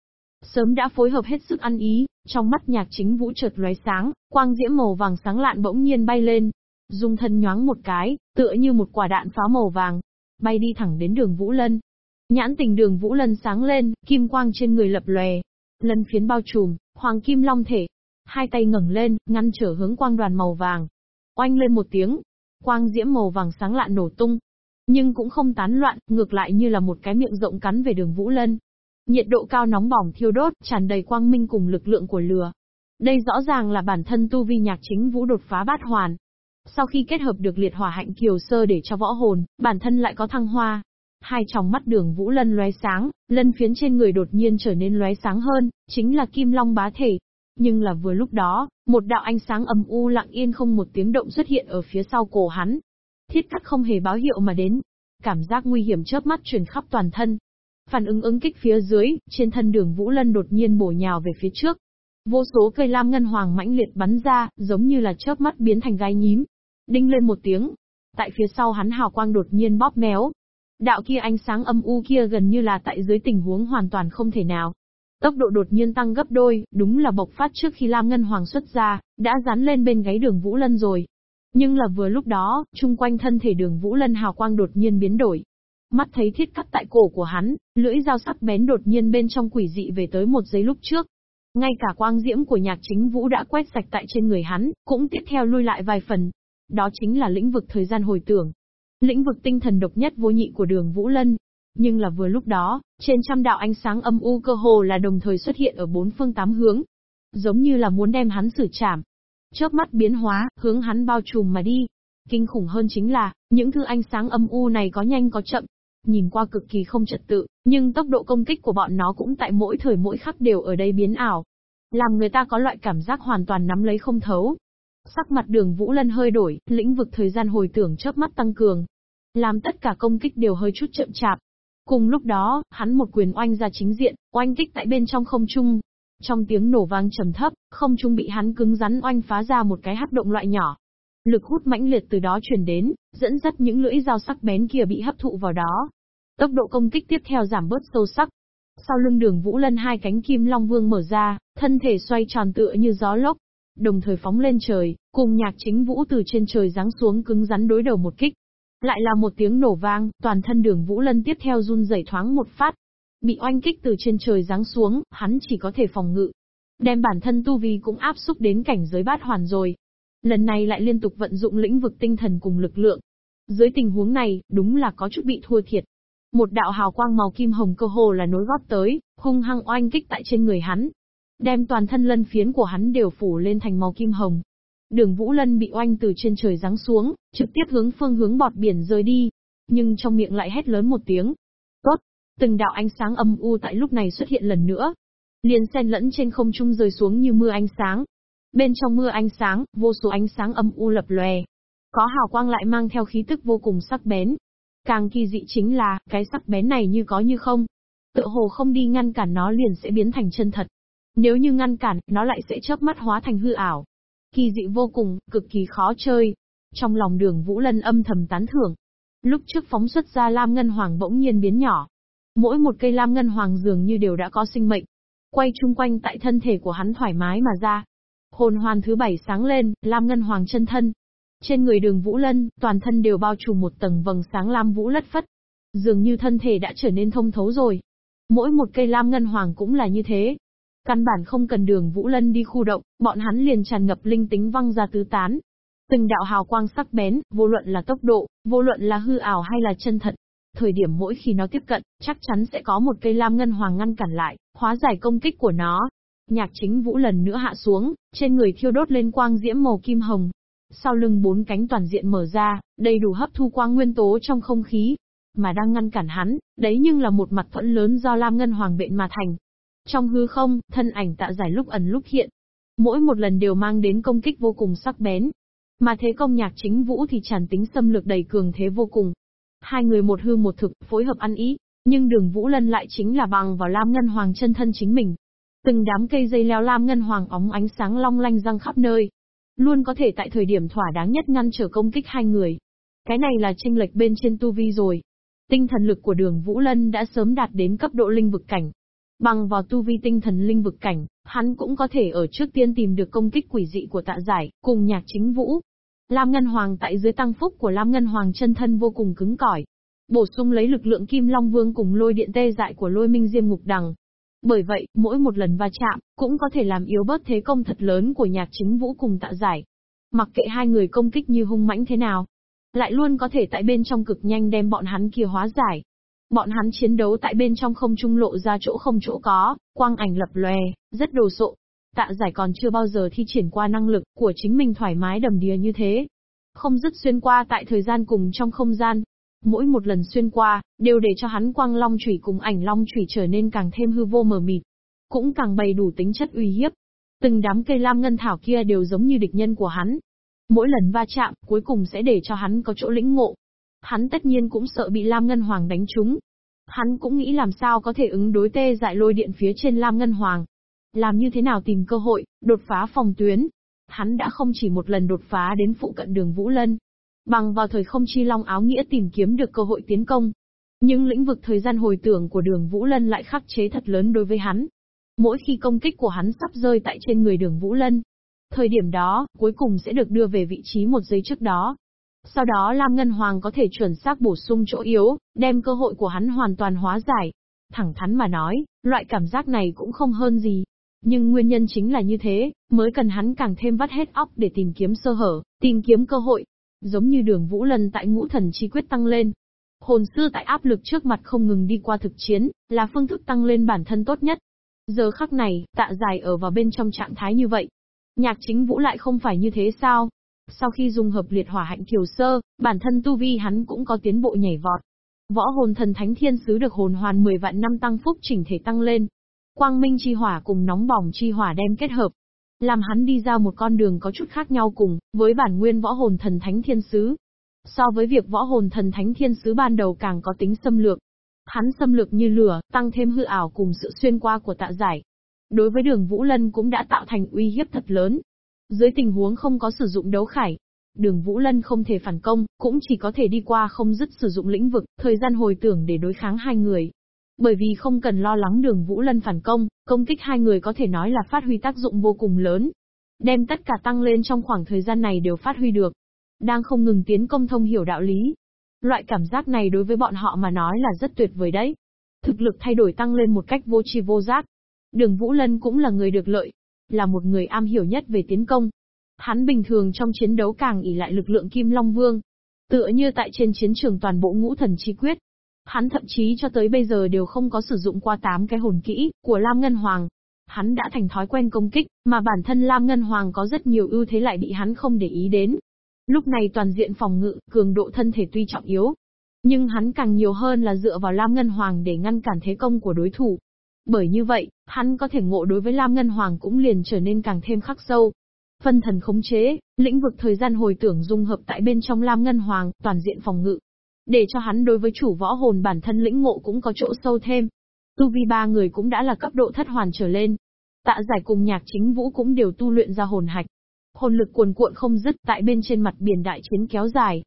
Sớm đã phối hợp hết sức ăn ý, trong mắt nhạc chính vũ chợt lóe sáng, quang diễm màu vàng sáng lạn bỗng nhiên bay lên. Dung thân nhoáng một cái, tựa như một quả đạn pháo màu vàng, bay đi thẳng đến đường Vũ Lân. Nhãn tình đường Vũ Lân sáng lên, kim quang trên người lập lòe. Lân phiến bao trùm, hoàng kim long thể. Hai tay ngẩng lên, ngăn trở hướng quang đoàn màu vàng. Oanh lên một tiếng, quang diễm màu vàng sáng lạn nổ tung. Nhưng cũng không tán loạn, ngược lại như là một cái miệng rộng cắn về đường Vũ Lân. Nhiệt độ cao nóng bỏng thiêu đốt, tràn đầy quang minh cùng lực lượng của lửa. Đây rõ ràng là bản thân tu vi nhạc chính vũ đột phá bát hoàn. Sau khi kết hợp được liệt hỏa hạnh kiều sơ để cho võ hồn, bản thân lại có thăng hoa. Hai tròng mắt đường vũ lân lóe sáng, lân phiến trên người đột nhiên trở nên lóe sáng hơn, chính là kim long bá thể. Nhưng là vừa lúc đó, một đạo ánh sáng ầm u lặng yên không một tiếng động xuất hiện ở phía sau cổ hắn. Thiết cắt không hề báo hiệu mà đến. Cảm giác nguy hiểm chớp mắt truyền khắp toàn thân, Phản ứng ứng kích phía dưới, trên thân đường Vũ Lân đột nhiên bổ nhào về phía trước. Vô số cây lam ngân hoàng mãnh liệt bắn ra, giống như là chớp mắt biến thành gai nhím. Đinh lên một tiếng. Tại phía sau hắn hào quang đột nhiên bóp méo. Đạo kia ánh sáng âm u kia gần như là tại dưới tình huống hoàn toàn không thể nào. Tốc độ đột nhiên tăng gấp đôi, đúng là bộc phát trước khi Lam Ngân Hoàng xuất ra, đã dán lên bên gáy đường Vũ Lân rồi. Nhưng là vừa lúc đó, chung quanh thân thể đường Vũ Lân hào quang đột nhiên biến đổi. Mắt thấy thiết cắt tại cổ của hắn, lưỡi dao sắc bén đột nhiên bên trong quỷ dị về tới một giây lúc trước. Ngay cả quang diễm của nhạc chính vũ đã quét sạch tại trên người hắn, cũng tiếp theo lui lại vài phần. Đó chính là lĩnh vực thời gian hồi tưởng. Lĩnh vực tinh thần độc nhất vô nhị của đường Vũ Lân. Nhưng là vừa lúc đó, trên trăm đạo ánh sáng âm u cơ hồ là đồng thời xuất hiện ở bốn phương tám hướng. Giống như là muốn đem hắn xử trảm. Chớp mắt biến hóa, hướng hắn bao trùm mà đi. Kinh khủng hơn chính là, những thứ ánh sáng âm u này có nhanh có chậm, Nhìn qua cực kỳ không trật tự, nhưng tốc độ công kích của bọn nó cũng tại mỗi thời mỗi khắc đều ở đây biến ảo. Làm người ta có loại cảm giác hoàn toàn nắm lấy không thấu. Sắc mặt đường Vũ Lân hơi đổi, lĩnh vực thời gian hồi tưởng chớp mắt tăng cường. Làm tất cả công kích đều hơi chút chậm chạp. Cùng lúc đó, hắn một quyền oanh ra chính diện, oanh kích tại bên trong không trung. Trong tiếng nổ vang trầm thấp, không trung bị hắn cứng rắn oanh phá ra một cái hắc động loại nhỏ, Lực hút mãnh liệt từ đó truyền đến, dẫn dắt những lưỡi dao sắc bén kia bị hấp thụ vào đó. Tốc độ công kích tiếp theo giảm bớt sâu sắc. Sau lưng đường Vũ Lân hai cánh kim long vương mở ra, thân thể xoay tròn tựa như gió lốc, đồng thời phóng lên trời, cùng nhạc chính vũ từ trên trời giáng xuống cứng rắn đối đầu một kích. Lại là một tiếng nổ vang, toàn thân đường Vũ Lân tiếp theo run rẩy thoáng một phát. Bị oanh kích từ trên trời giáng xuống, hắn chỉ có thể phòng ngự. Đem bản thân tu vi cũng áp xúc đến cảnh giới bát hoàn rồi, Lần này lại liên tục vận dụng lĩnh vực tinh thần cùng lực lượng. Dưới tình huống này, đúng là có chút bị thua thiệt. Một đạo hào quang màu kim hồng cơ hồ là nối gót tới, hung hăng oanh kích tại trên người hắn. Đem toàn thân lân phiến của hắn đều phủ lên thành màu kim hồng. Đường Vũ Lân bị oanh từ trên trời giáng xuống, trực tiếp hướng phương hướng bọt biển rơi đi. Nhưng trong miệng lại hét lớn một tiếng. Tốt! Từng đạo ánh sáng âm u tại lúc này xuất hiện lần nữa. Liền xen lẫn trên không trung rơi xuống như mưa ánh sáng, Bên trong mưa ánh sáng, vô số ánh sáng âm u lập lòe. Có hào quang lại mang theo khí tức vô cùng sắc bén. Càng kỳ dị chính là, cái sắc bén này như có như không. Tự hồ không đi ngăn cản nó liền sẽ biến thành chân thật. Nếu như ngăn cản, nó lại sẽ chớp mắt hóa thành hư ảo. Kỳ dị vô cùng, cực kỳ khó chơi. Trong lòng đường Vũ Lân âm thầm tán thưởng. Lúc trước phóng xuất ra Lam Ngân Hoàng bỗng nhiên biến nhỏ. Mỗi một cây Lam Ngân Hoàng dường như đều đã có sinh mệnh. Quay chung quanh tại thân thể của hắn thoải mái mà ra. Hồn hoàn thứ bảy sáng lên, lam ngân hoàng chân thân. Trên người đường Vũ Lân, toàn thân đều bao trùm một tầng vầng sáng lam vũ lất phất. Dường như thân thể đã trở nên thông thấu rồi. Mỗi một cây lam ngân hoàng cũng là như thế. Căn bản không cần đường Vũ Lân đi khu động, bọn hắn liền tràn ngập linh tính văng ra tứ tán. Từng đạo hào quang sắc bén, vô luận là tốc độ, vô luận là hư ảo hay là chân thật. Thời điểm mỗi khi nó tiếp cận, chắc chắn sẽ có một cây lam ngân hoàng ngăn cản lại, hóa giải công kích của nó, Nhạc chính vũ lần nữa hạ xuống, trên người thiêu đốt lên quang diễm màu kim hồng. Sau lưng bốn cánh toàn diện mở ra, đầy đủ hấp thu quang nguyên tố trong không khí. Mà đang ngăn cản hắn, đấy nhưng là một mặt thuẫn lớn do Lam Ngân Hoàng biện mà thành. Trong hư không, thân ảnh tạ giải lúc ẩn lúc hiện. Mỗi một lần đều mang đến công kích vô cùng sắc bén. Mà thế công nhạc chính vũ thì tràn tính xâm lược đầy cường thế vô cùng. Hai người một hư một thực, phối hợp ăn ý, nhưng đường Vũ Lân lại chính là bằng vào Lam Ngân Hoàng chân thân chính mình, Từng đám cây dây leo lam ngân hoàng óng ánh sáng long lanh răng khắp nơi. Luôn có thể tại thời điểm thỏa đáng nhất ngăn trở công kích hai người. Cái này là tranh lệch bên trên tu vi rồi. Tinh thần lực của đường Vũ Lân đã sớm đạt đến cấp độ linh vực cảnh. Bằng vào tu vi tinh thần linh vực cảnh, hắn cũng có thể ở trước tiên tìm được công kích quỷ dị của tạ giải, cùng nhạc chính vũ. Lam Ngân Hoàng tại dưới tăng phúc của Lam Ngân Hoàng chân thân vô cùng cứng cỏi. Bổ sung lấy lực lượng Kim Long Vương cùng lôi điện tê dại của lôi minh diêm ngục đằng. Bởi vậy, mỗi một lần va chạm, cũng có thể làm yếu bớt thế công thật lớn của nhạc chính vũ cùng tạ giải. Mặc kệ hai người công kích như hung mãnh thế nào, lại luôn có thể tại bên trong cực nhanh đem bọn hắn kia hóa giải. Bọn hắn chiến đấu tại bên trong không trung lộ ra chỗ không chỗ có, quang ảnh lập lòe, rất đồ sộ. Tạ giải còn chưa bao giờ thi triển qua năng lực của chính mình thoải mái đầm đìa như thế. Không dứt xuyên qua tại thời gian cùng trong không gian. Mỗi một lần xuyên qua, đều để cho hắn quang long chủy cùng ảnh long chủy trở nên càng thêm hư vô mờ mịt. Cũng càng bày đủ tính chất uy hiếp. Từng đám cây lam ngân thảo kia đều giống như địch nhân của hắn, Mỗi lần va chạm, cuối cùng sẽ để cho hắn có chỗ lĩnh ngộ. Hắn tất nhiên cũng sợ bị Lam Ngân Hoàng đánh trúng. Hắn cũng nghĩ làm sao có thể ứng đối tê dại lôi điện phía trên Lam Ngân Hoàng. Làm như thế nào tìm cơ hội, đột phá phòng tuyến. Hắn đã không chỉ một lần đột phá đến phụ cận đường Vũ Lân. Bằng vào thời không chi long áo nghĩa tìm kiếm được cơ hội tiến công. Nhưng lĩnh vực thời gian hồi tưởng của đường Vũ Lân lại khắc chế thật lớn đối với hắn. Mỗi khi công kích của hắn sắp rơi tại trên người đường Vũ Lân, Thời điểm đó, cuối cùng sẽ được đưa về vị trí một giây trước đó. Sau đó Lam Ngân Hoàng có thể chuẩn xác bổ sung chỗ yếu, đem cơ hội của hắn hoàn toàn hóa giải. Thẳng thắn mà nói, loại cảm giác này cũng không hơn gì. Nhưng nguyên nhân chính là như thế, mới cần hắn càng thêm vắt hết óc để tìm kiếm sơ hở, tìm kiếm cơ hội. Giống như đường Vũ Lân tại ngũ thần chi quyết tăng lên. Hồn sư tại áp lực trước mặt không ngừng đi qua thực chiến, là phương thức tăng lên bản thân tốt nhất. Giờ khắc này, tạ dài ở vào bên trong trạng thái như vậy, Nhạc chính vũ lại không phải như thế sao? Sau khi dùng hợp liệt hỏa hạnh kiều sơ, bản thân tu vi hắn cũng có tiến bộ nhảy vọt. Võ hồn thần thánh thiên sứ được hồn hoàn 10 vạn năm tăng phúc chỉnh thể tăng lên. Quang minh chi hỏa cùng nóng bỏng chi hỏa đem kết hợp. Làm hắn đi ra một con đường có chút khác nhau cùng, với bản nguyên võ hồn thần thánh thiên sứ. So với việc võ hồn thần thánh thiên sứ ban đầu càng có tính xâm lược. Hắn xâm lược như lửa, tăng thêm hư ảo cùng sự xuyên qua của tạ giải, đối với đường Vũ Lân cũng đã tạo thành uy hiếp thật lớn. Dưới tình huống không có sử dụng đấu khải, đường Vũ Lân không thể phản công, cũng chỉ có thể đi qua không dứt sử dụng lĩnh vực, thời gian hồi tưởng để đối kháng hai người. Bởi vì không cần lo lắng đường Vũ Lân phản công, công kích hai người có thể nói là phát huy tác dụng vô cùng lớn. Đem tất cả tăng lên trong khoảng thời gian này đều phát huy được. Đang không ngừng tiến công thông hiểu đạo lý. Loại cảm giác này đối với bọn họ mà nói là rất tuyệt vời đấy. Thực lực thay đổi tăng lên một cách vô tri vô giác, Đường Vũ Lân cũng là người được lợi, là một người am hiểu nhất về tiến công. Hắn bình thường trong chiến đấu càng ỉ lại lực lượng Kim Long Vương. Tựa như tại trên chiến trường toàn bộ ngũ thần chi quyết. Hắn thậm chí cho tới bây giờ đều không có sử dụng qua 8 cái hồn kỹ của Lam Ngân Hoàng. Hắn đã thành thói quen công kích, mà bản thân Lam Ngân Hoàng có rất nhiều ưu thế lại bị hắn không để ý đến. Lúc này toàn diện phòng ngự, cường độ thân thể tuy trọng yếu, nhưng hắn càng nhiều hơn là dựa vào Lam Ngân Hoàng để ngăn cản thế công của đối thủ. Bởi như vậy, hắn có thể ngộ đối với Lam Ngân Hoàng cũng liền trở nên càng thêm khắc sâu. Phân thần khống chế, lĩnh vực thời gian hồi tưởng dung hợp tại bên trong Lam Ngân Hoàng, toàn diện phòng ngự. Để cho hắn đối với chủ võ hồn bản thân lĩnh ngộ cũng có chỗ sâu thêm. Tu vi ba người cũng đã là cấp độ thất hoàn trở lên. Tạ giải cùng nhạc chính vũ cũng đều tu luyện ra hồn hạch. Hồn lực cuồn cuộn không dứt tại bên trên mặt biển đại chiến kéo dài.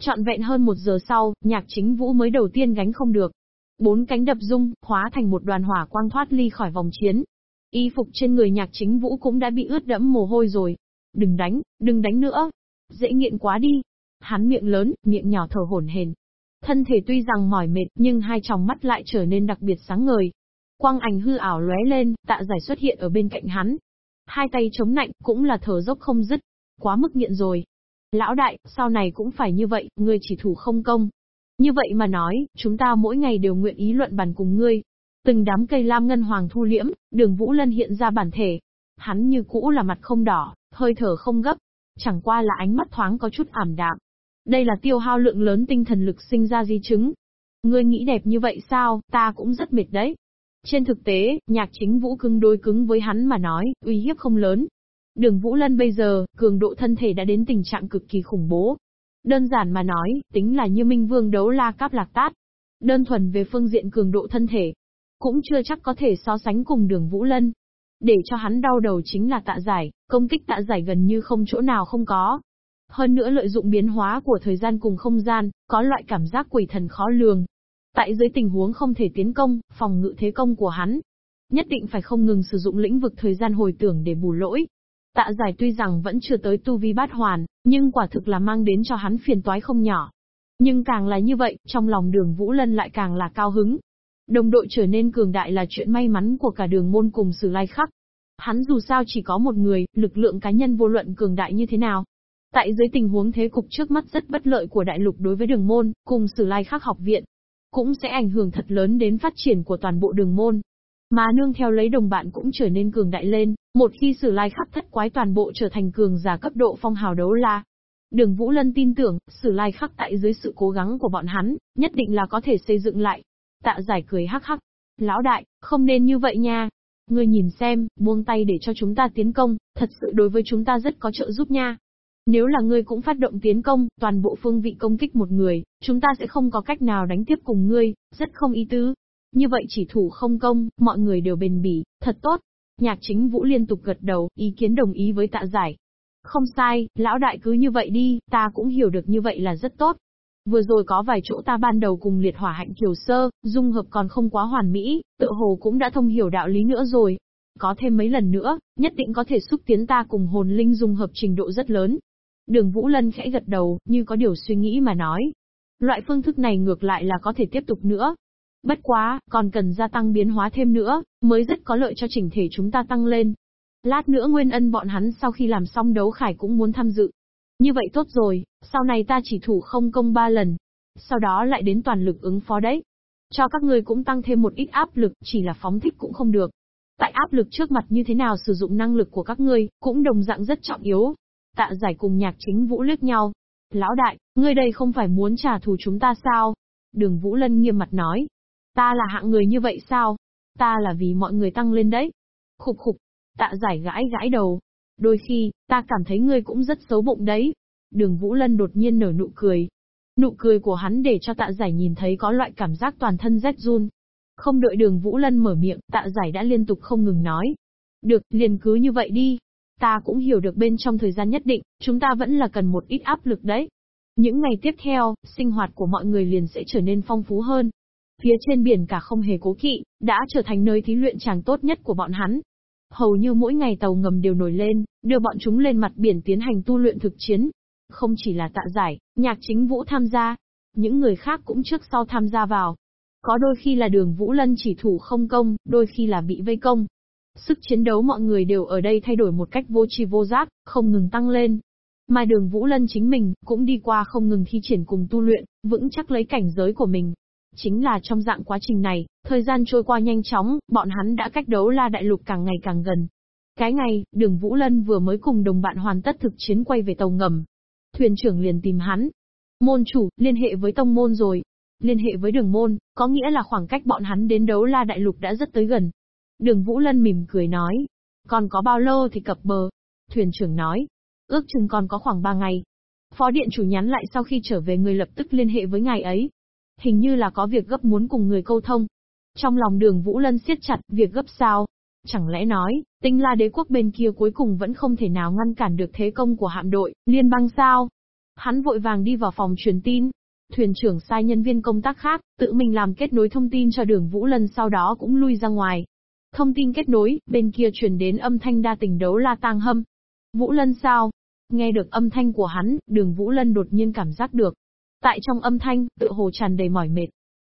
Trọn vẹn hơn một giờ sau, nhạc chính vũ mới đầu tiên gánh không được. Bốn cánh đập rung, hóa thành một đoàn hỏa quang thoát ly khỏi vòng chiến. Y phục trên người nhạc chính vũ cũng đã bị ướt đẫm mồ hôi rồi. Đừng đánh, đừng đánh nữa. Dễ nghiện quá đi. Hắn miệng lớn, miệng nhỏ thở hổn hển. Thân thể tuy rằng mỏi mệt, nhưng hai tròng mắt lại trở nên đặc biệt sáng ngời. Quang ảnh hư ảo lóe lên, tạ giải xuất hiện ở bên cạnh hắn. Hai tay chống nạnh, cũng là thở dốc không dứt. Quá mức nghiện rồi. Lão đại, sau này cũng phải như vậy, người chỉ thủ không công. Như vậy mà nói, chúng ta mỗi ngày đều nguyện ý luận bàn cùng ngươi. Từng đám cây lam ngân hoàng thu liễm, đường Vũ Lân hiện ra bản thể. Hắn như cũ là mặt không đỏ, hơi thở không gấp. Chẳng qua là ánh mắt thoáng có chút ảm đạm. Đây là tiêu hao lượng lớn tinh thần lực sinh ra di chứng. Ngươi nghĩ đẹp như vậy sao, ta cũng rất mệt đấy. Trên thực tế, nhạc chính vũ cứng đối cứng với hắn mà nói, uy hiếp không lớn. Đường Vũ Lân bây giờ, cường độ thân thể đã đến tình trạng cực kỳ khủng bố, Đơn giản mà nói, tính là như Minh Vương đấu la cáp lạc tát. Đơn thuần về phương diện cường độ thân thể, cũng chưa chắc có thể so sánh cùng đường Vũ Lân. Để cho hắn đau đầu chính là tạ giải, công kích tạ giải gần như không chỗ nào không có. Hơn nữa lợi dụng biến hóa của thời gian cùng không gian, có loại cảm giác quỷ thần khó lường. Tại dưới tình huống không thể tiến công, phòng ngự thế công của hắn, nhất định phải không ngừng sử dụng lĩnh vực thời gian hồi tưởng để bù lỗi. Tạ giải tuy rằng vẫn chưa tới tu vi bát hoàn, nhưng quả thực là mang đến cho hắn phiền toái không nhỏ. Nhưng càng là như vậy, trong lòng đường Vũ Lân lại càng là cao hứng. Đồng đội trở nên cường đại là chuyện may mắn của cả đường môn cùng sử lai khắc. Hắn dù sao chỉ có một người, lực lượng cá nhân vô luận cường đại như thế nào. Tại dưới tình huống thế cục trước mắt rất bất lợi của đại lục đối với đường môn, cùng sử lai khắc học viện, cũng sẽ ảnh hưởng thật lớn đến phát triển của toàn bộ đường môn. Mà nương theo lấy đồng bạn cũng trở nên cường đại lên, một khi sử lai khắc thất quái toàn bộ trở thành cường giả cấp độ phong hào đấu la. Đường Vũ Lân tin tưởng, sử lai khắc tại dưới sự cố gắng của bọn hắn, nhất định là có thể xây dựng lại. Tạ giải cười hắc hắc. Lão đại, không nên như vậy nha. Ngươi nhìn xem, buông tay để cho chúng ta tiến công, thật sự đối với chúng ta rất có trợ giúp nha. Nếu là ngươi cũng phát động tiến công, toàn bộ phương vị công kích một người, chúng ta sẽ không có cách nào đánh tiếp cùng ngươi, rất không ý tứ. Như vậy chỉ thủ không công, mọi người đều bền bỉ, thật tốt. Nhạc chính vũ liên tục gật đầu, ý kiến đồng ý với tạ giải. Không sai, lão đại cứ như vậy đi, ta cũng hiểu được như vậy là rất tốt. Vừa rồi có vài chỗ ta ban đầu cùng liệt hỏa hạnh kiều sơ, dung hợp còn không quá hoàn mỹ, tự hồ cũng đã thông hiểu đạo lý nữa rồi. Có thêm mấy lần nữa, nhất định có thể xúc tiến ta cùng hồn linh dung hợp trình độ rất lớn. Đường Vũ Lân khẽ gật đầu, như có điều suy nghĩ mà nói. Loại phương thức này ngược lại là có thể tiếp tục nữa, Bất quá, còn cần gia tăng biến hóa thêm nữa, mới rất có lợi cho chỉnh thể chúng ta tăng lên. Lát nữa Nguyên Ân bọn hắn sau khi làm xong đấu khải cũng muốn tham dự. Như vậy tốt rồi, sau này ta chỉ thủ không công ba lần. Sau đó lại đến toàn lực ứng phó đấy. Cho các ngươi cũng tăng thêm một ít áp lực, chỉ là phóng thích cũng không được. Tại áp lực trước mặt như thế nào sử dụng năng lực của các ngươi, cũng đồng dạng rất trọng yếu. Tạ giải cùng nhạc chính vũ liếc nhau. Lão đại, ngươi đây không phải muốn trả thù chúng ta sao? Đường Vũ Lân nghiêm mặt nói. Ta là hạng người như vậy sao? Ta là vì mọi người tăng lên đấy. Khục khục, tạ giải gãi gãi đầu. Đôi khi, ta cảm thấy ngươi cũng rất xấu bụng đấy. Đường Vũ Lân đột nhiên nở nụ cười. Nụ cười của hắn để cho tạ giải nhìn thấy có loại cảm giác toàn thân rét run. Không đợi đường Vũ Lân mở miệng, tạ giải đã liên tục không ngừng nói. Được, liền cứ như vậy đi. Ta cũng hiểu được bên trong thời gian nhất định, chúng ta vẫn là cần một ít áp lực đấy. Những ngày tiếp theo, sinh hoạt của mọi người liền sẽ trở nên phong phú hơn. Phía trên biển cả không hề cố kỵ, đã trở thành nơi thí luyện chàng tốt nhất của bọn hắn. Hầu như mỗi ngày tàu ngầm đều nổi lên, đưa bọn chúng lên mặt biển tiến hành tu luyện thực chiến. Không chỉ là tạ giải, nhạc chính vũ tham gia, những người khác cũng trước sau tham gia vào. Có đôi khi là đường Vũ Lân chỉ thủ không công, đôi khi là bị vây công. Sức chiến đấu mọi người đều ở đây thay đổi một cách vô tri vô giác, không ngừng tăng lên. Mà đường Vũ Lân chính mình, cũng đi qua không ngừng thi triển cùng tu luyện, vững chắc lấy cảnh giới của mình, Chính là trong dạng quá trình này, thời gian trôi qua nhanh chóng, bọn hắn đã cách đấu la đại lục càng ngày càng gần. Cái ngày, đường Vũ Lân vừa mới cùng đồng bạn hoàn tất thực chiến quay về tàu ngầm. Thuyền trưởng liền tìm hắn. Môn chủ, liên hệ với tông môn rồi. Liên hệ với đường môn, có nghĩa là khoảng cách bọn hắn đến đấu la đại lục đã rất tới gần. Đường Vũ Lân mỉm cười nói. Còn có bao lâu thì cập bờ? Thuyền trưởng nói. Ước chừng còn có khoảng 3 ngày. Phó điện chủ nhắn lại sau khi trở về người lập tức liên hệ với ngài ấy. Hình như là có việc gấp muốn cùng người câu thông. Trong lòng đường Vũ Lân siết chặt, việc gấp sao? Chẳng lẽ nói, tinh la đế quốc bên kia cuối cùng vẫn không thể nào ngăn cản được thế công của hạm đội, liên bang sao? Hắn vội vàng đi vào phòng truyền tin. Thuyền trưởng sai nhân viên công tác khác, tự mình làm kết nối thông tin cho đường Vũ Lân sau đó cũng lui ra ngoài. Thông tin kết nối, bên kia truyền đến âm thanh đa tình đấu la tang hâm. Vũ Lân sao? Nghe được âm thanh của hắn, đường Vũ Lân đột nhiên cảm giác được, Tại trong âm thanh, tự hồ tràn đầy mỏi mệt.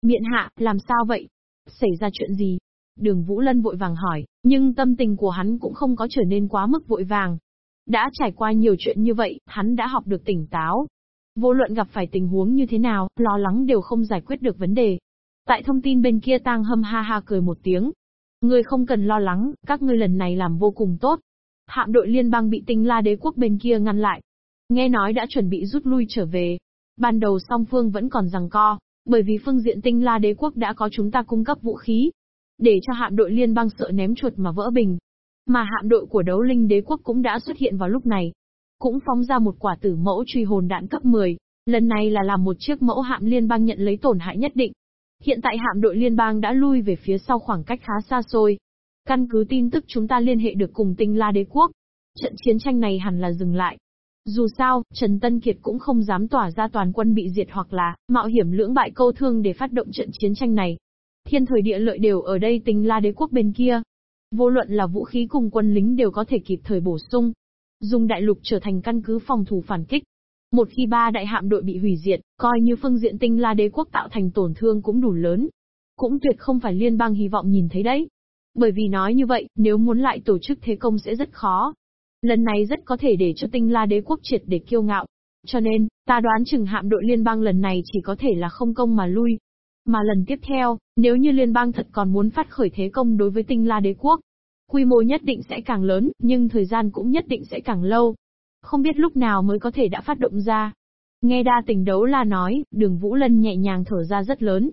Miện hạ, làm sao vậy? Xảy ra chuyện gì? Đường Vũ Lân vội vàng hỏi, nhưng tâm tình của hắn cũng không có trở nên quá mức vội vàng. Đã trải qua nhiều chuyện như vậy, hắn đã học được tỉnh táo. Vô luận gặp phải tình huống như thế nào, lo lắng đều không giải quyết được vấn đề. Tại thông tin bên kia tang hâm ha ha cười một tiếng. Ngươi không cần lo lắng, các ngươi lần này làm vô cùng tốt. Hạm đội liên bang bị tinh la đế quốc bên kia ngăn lại. Nghe nói đã chuẩn bị rút lui trở về, Ban đầu song phương vẫn còn rằng co, bởi vì phương diện tinh la đế quốc đã có chúng ta cung cấp vũ khí. Để cho hạm đội liên bang sợ ném chuột mà vỡ bình. Mà hạm đội của đấu linh đế quốc cũng đã xuất hiện vào lúc này. Cũng phóng ra một quả tử mẫu truy hồn đạn cấp 10. Lần này là làm một chiếc mẫu hạm liên bang nhận lấy tổn hại nhất định. Hiện tại hạm đội liên bang đã lui về phía sau khoảng cách khá xa xôi. Căn cứ tin tức chúng ta liên hệ được cùng tinh la đế quốc. Trận chiến tranh này hẳn là dừng lại. Dù sao, Trần Tân Kiệt cũng không dám tỏa ra toàn quân bị diệt hoặc là mạo hiểm lưỡng bại câu thương để phát động trận chiến tranh này. Thiên thời địa lợi đều ở đây Tinh la đế quốc bên kia. Vô luận là vũ khí cùng quân lính đều có thể kịp thời bổ sung. Dùng đại lục trở thành căn cứ phòng thủ phản kích. Một khi ba đại hạm đội bị hủy diệt, coi như phương diện tinh la đế quốc tạo thành tổn thương cũng đủ lớn. Cũng tuyệt không phải liên bang hy vọng nhìn thấy đấy. Bởi vì nói như vậy, nếu muốn lại tổ chức thế công sẽ rất khó. Lần này rất có thể để cho tinh la đế quốc triệt để kiêu ngạo. Cho nên, ta đoán chừng hạm đội liên bang lần này chỉ có thể là không công mà lui. Mà lần tiếp theo, nếu như liên bang thật còn muốn phát khởi thế công đối với tinh la đế quốc, quy mô nhất định sẽ càng lớn, nhưng thời gian cũng nhất định sẽ càng lâu. Không biết lúc nào mới có thể đã phát động ra. Nghe đa tình đấu la nói, đường Vũ Lân nhẹ nhàng thở ra rất lớn.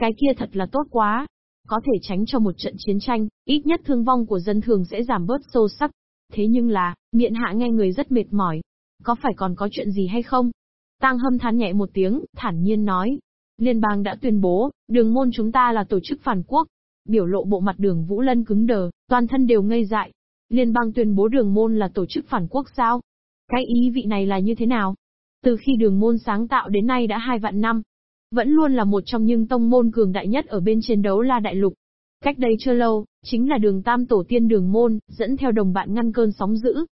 Cái kia thật là tốt quá. Có thể tránh cho một trận chiến tranh, ít nhất thương vong của dân thường sẽ giảm bớt sâu sắc. Thế nhưng là, miệng hạ nghe người rất mệt mỏi. Có phải còn có chuyện gì hay không? Tăng hâm than nhẹ một tiếng, thản nhiên nói. Liên bang đã tuyên bố, đường môn chúng ta là tổ chức phản quốc. Biểu lộ bộ mặt đường Vũ Lân cứng đờ, toàn thân đều ngây dại. Liên bang tuyên bố đường môn là tổ chức phản quốc sao? Cái ý vị này là như thế nào? Từ khi đường môn sáng tạo đến nay đã hai vạn năm, vẫn luôn là một trong những tông môn cường đại nhất ở bên trên đấu la đại lục. Cách đây chưa lâu, chính là đường tam tổ tiên đường môn, dẫn theo đồng bạn ngăn cơn sóng dữ.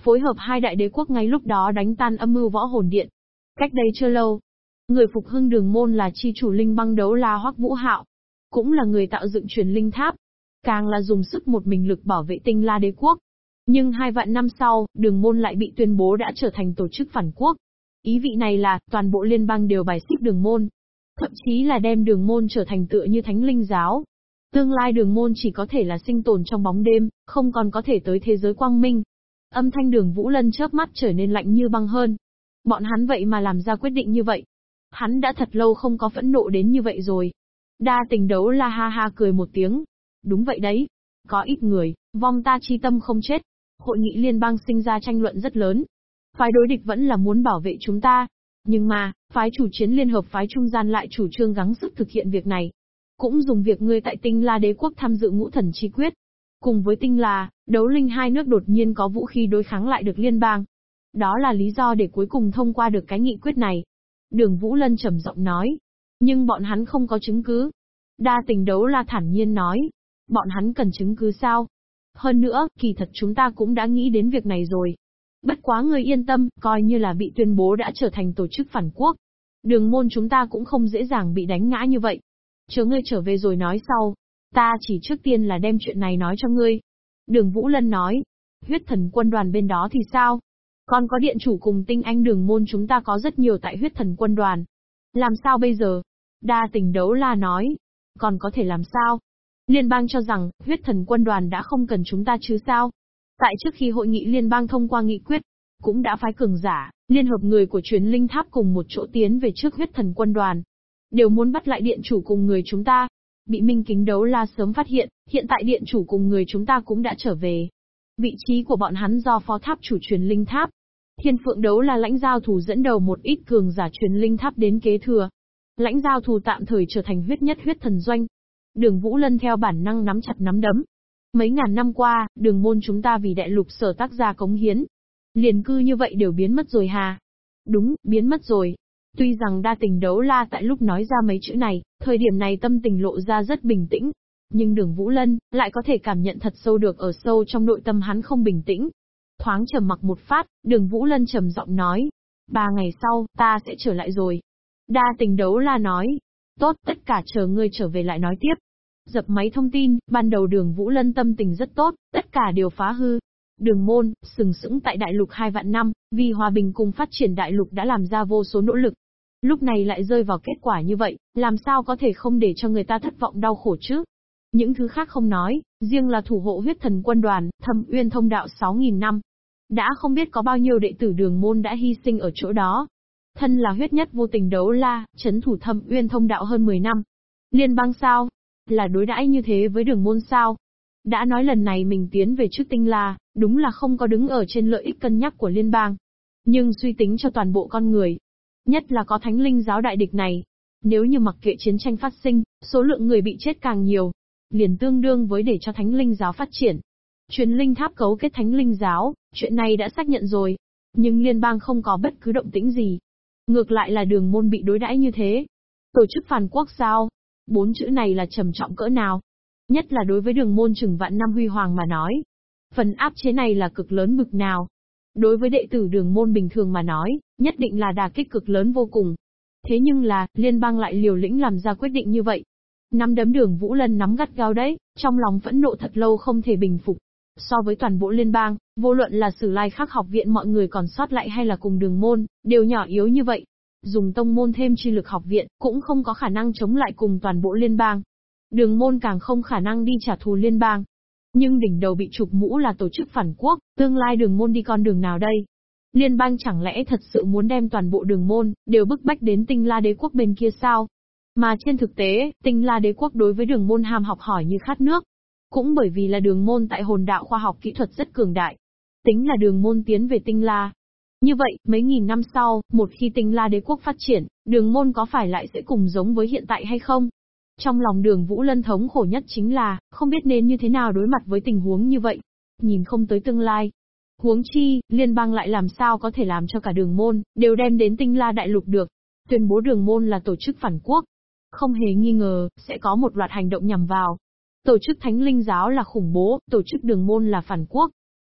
Phối hợp hai đại đế quốc ngay lúc đó đánh tan âm mưu võ hồn điện. Cách đây chưa lâu, người phục hưng đường môn là chi chủ linh băng đấu la hoắc vũ hạo. Cũng là người tạo dựng truyền linh tháp. Càng là dùng sức một mình lực bảo vệ tinh la đế quốc. Nhưng hai vạn năm sau, đường môn lại bị tuyên bố đã trở thành tổ chức phản quốc. Ý vị này là, toàn bộ liên bang đều bài xích đường môn. Thậm chí là đem đường môn trở thành tựa như thánh linh giáo. Tương lai đường môn chỉ có thể là sinh tồn trong bóng đêm, không còn có thể tới thế giới quang minh. Âm thanh đường Vũ Lân chớp mắt trở nên lạnh như băng hơn. Bọn hắn vậy mà làm ra quyết định như vậy. Hắn đã thật lâu không có phẫn nộ đến như vậy rồi. Đa tình đấu la ha ha cười một tiếng. Đúng vậy đấy. Có ít người, vong ta chi tâm không chết. Hội nghị liên bang sinh ra tranh luận rất lớn. Phái đối địch vẫn là muốn bảo vệ chúng ta. Nhưng mà, phái chủ chiến liên hợp phái trung gian lại chủ trương gắng sức thực hiện việc này. Cũng dùng việc ngươi tại tinh la đế quốc tham dự ngũ thần chi quyết. Cùng với tinh la, đấu linh hai nước đột nhiên có vũ khí đối kháng lại được liên bang. Đó là lý do để cuối cùng thông qua được cái nghị quyết này. Đường Vũ Lân trầm giọng nói. Nhưng bọn hắn không có chứng cứ. Đa tình đấu la thản nhiên nói. Bọn hắn cần chứng cứ sao? Hơn nữa, kỳ thật chúng ta cũng đã nghĩ đến việc này rồi. Bất quá người yên tâm, coi như là bị tuyên bố đã trở thành tổ chức phản quốc. Đường môn chúng ta cũng không dễ dàng bị đánh ngã như vậy. Chờ ngươi trở về rồi nói sau. Ta chỉ trước tiên là đem chuyện này nói cho ngươi. Đường Vũ Lân nói. Huyết thần quân đoàn bên đó thì sao? Còn có điện chủ cùng tinh anh đường môn chúng ta có rất nhiều tại huyết thần quân đoàn. Làm sao bây giờ? Đa tình đấu la nói. Còn có thể làm sao? Liên bang cho rằng, huyết thần quân đoàn đã không cần chúng ta chứ sao? Tại trước khi hội nghị liên bang thông qua nghị quyết, cũng đã phái cường giả, liên hợp người của truyền linh tháp cùng một chỗ tiến về trước huyết thần quân đoàn. Đều muốn bắt lại điện chủ cùng người chúng ta. Bị minh kính đấu la sớm phát hiện, hiện tại điện chủ cùng người chúng ta cũng đã trở về. Vị trí của bọn hắn do phó tháp chủ truyền linh tháp. Thiên phượng đấu là lãnh giao thủ dẫn đầu một ít cường giả truyền linh tháp đến kế thừa. Lãnh giao thủ tạm thời trở thành huyết nhất huyết thần doanh. Đường Vũ Lân theo bản năng nắm chặt nắm đấm, Mấy ngàn năm qua, đường môn chúng ta vì đại lục sở tác gia cống hiến. Liền cư như vậy đều biến mất rồi hà. Đúng, biến mất rồi. Tuy rằng đa tình đấu la tại lúc nói ra mấy chữ này, thời điểm này tâm tình lộ ra rất bình tĩnh. Nhưng đường Vũ Lân, lại có thể cảm nhận thật sâu được ở sâu trong nội tâm hắn không bình tĩnh. Thoáng trầm mặc một phát, đường Vũ Lân trầm giọng nói. Ba ngày sau, ta sẽ trở lại rồi. Đa tình đấu la nói. Tốt, tất cả chờ ngươi trở về lại nói tiếp. Dập máy thông tin, ban đầu đường Vũ Lân tâm tình rất tốt, tất cả đều phá hư. Đường môn, sừng sững tại đại lục hai vạn năm, vì hòa bình cùng phát triển đại lục đã làm ra vô số nỗ lực. Lúc này lại rơi vào kết quả như vậy, làm sao có thể không để cho người ta thất vọng đau khổ chứ? Những thứ khác không nói, riêng là thủ hộ huyết thần quân đoàn, thâm uyên thông đạo 6.000 năm. Đã không biết có bao nhiêu đệ tử đường môn đã hy sinh ở chỗ đó. Thân là huyết nhất vô tình đấu la, chấn thủ thâm uyên thông đạo hơn 10 năm. Liên bang sao, là đối đãi như thế với đường môn sao? Đã nói lần này mình tiến về trước tinh la, đúng là không có đứng ở trên lợi ích cân nhắc của liên bang. Nhưng suy tính cho toàn bộ con người. Nhất là có thánh linh giáo đại địch này. Nếu như mặc kệ chiến tranh phát sinh, số lượng người bị chết càng nhiều. Liền tương đương với để cho thánh linh giáo phát triển. Truyền linh tháp cấu kết thánh linh giáo, chuyện này đã xác nhận rồi. Nhưng liên bang không có bất cứ động tĩnh gì. Ngược lại là đường môn bị đối đãi như thế. Tổ chức phản quốc sao? Bốn chữ này là trầm trọng cỡ nào? Nhất là đối với đường môn trừng vạn năm huy hoàng mà nói. Phần áp chế này là cực lớn mực nào? Đối với đệ tử đường môn bình thường mà nói, nhất định là đà kích cực lớn vô cùng. Thế nhưng là, liên bang lại liều lĩnh làm ra quyết định như vậy. Nắm đấm đường Vũ Lân nắm gắt gao đấy, trong lòng phẫn nộ thật lâu không thể bình phục. So với toàn bộ liên bang, vô luận là sử lai khắc học viện mọi người còn sót lại hay là cùng đường môn, đều nhỏ yếu như vậy. Dùng tông môn thêm chi lực học viện, cũng không có khả năng chống lại cùng toàn bộ liên bang. Đường môn càng không khả năng đi trả thù liên bang. Nhưng đỉnh đầu bị chụp mũ là tổ chức phản quốc, tương lai đường môn đi con đường nào đây? Liên bang chẳng lẽ thật sự muốn đem toàn bộ đường môn, đều bức bách đến tinh la đế quốc bên kia sao? Mà trên thực tế, tinh la đế quốc đối với đường môn ham học hỏi như khát nước. Cũng bởi vì là đường môn tại hồn đạo khoa học kỹ thuật rất cường đại. Tính là đường môn tiến về tinh la. Như vậy, mấy nghìn năm sau, một khi tinh la đế quốc phát triển, đường môn có phải lại sẽ cùng giống với hiện tại hay không? Trong lòng đường Vũ Lân thống khổ nhất chính là, không biết nên như thế nào đối mặt với tình huống như vậy. Nhìn không tới tương lai. Huống chi, liên bang lại làm sao có thể làm cho cả đường môn, đều đem đến tinh la đại lục được. Tuyên bố đường môn là tổ chức phản quốc. Không hề nghi ngờ, sẽ có một loạt hành động nhằm vào. Tổ chức thánh linh giáo là khủng bố, tổ chức đường môn là phản quốc.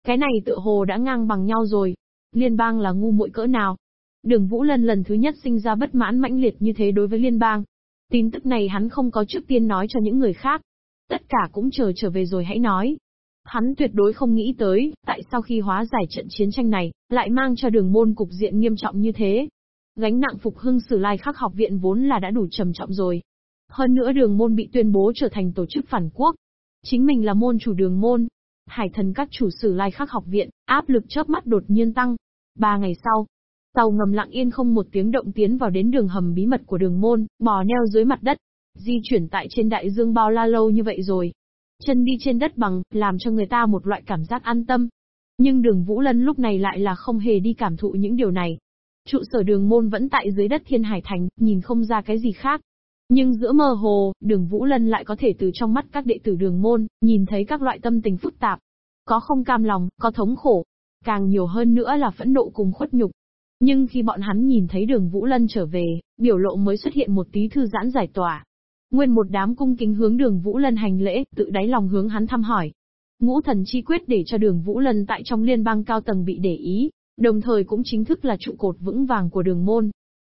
Cái này tự hồ đã ngang bằng nhau rồi. Liên bang là ngu muội cỡ nào? Đường Vũ Lân lần thứ nhất sinh ra bất mãn mãnh liệt như thế đối với liên bang. Tin tức này hắn không có trước tiên nói cho những người khác. Tất cả cũng chờ trở về rồi hãy nói. Hắn tuyệt đối không nghĩ tới, tại sao khi hóa giải trận chiến tranh này, lại mang cho đường môn cục diện nghiêm trọng như thế. Gánh nặng phục hưng sử lai khắc học viện vốn là đã đủ trầm trọng rồi. Hơn nữa đường môn bị tuyên bố trở thành tổ chức phản quốc. Chính mình là môn chủ đường môn. Hải thần các chủ sử lai khắc học viện, áp lực chớp mắt đột nhiên tăng. Ba ngày sau, Tàu ngầm lặng yên không một tiếng động tiến vào đến đường hầm bí mật của đường môn, bò neo dưới mặt đất. Di chuyển tại trên đại dương bao la lâu như vậy rồi. Chân đi trên đất bằng, làm cho người ta một loại cảm giác an tâm. Nhưng đường Vũ Lân lúc này lại là không hề đi cảm thụ những điều này. Trụ sở đường môn vẫn tại dưới đất thiên hải thành, nhìn không ra cái gì khác. Nhưng giữa mơ hồ, đường Vũ Lân lại có thể từ trong mắt các đệ tử đường môn, nhìn thấy các loại tâm tình phức tạp. Có không cam lòng, có thống khổ. Càng nhiều hơn nữa là phẫn nộ cùng khuất nhục. Nhưng khi bọn hắn nhìn thấy đường Vũ Lân trở về, biểu lộ mới xuất hiện một tí thư giãn giải tỏa. Nguyên một đám cung kính hướng đường Vũ Lân hành lễ, tự đáy lòng hướng hắn thăm hỏi. Ngũ thần chi quyết để cho đường Vũ Lân tại trong liên bang cao tầng bị để ý, đồng thời cũng chính thức là trụ cột vững vàng của đường môn.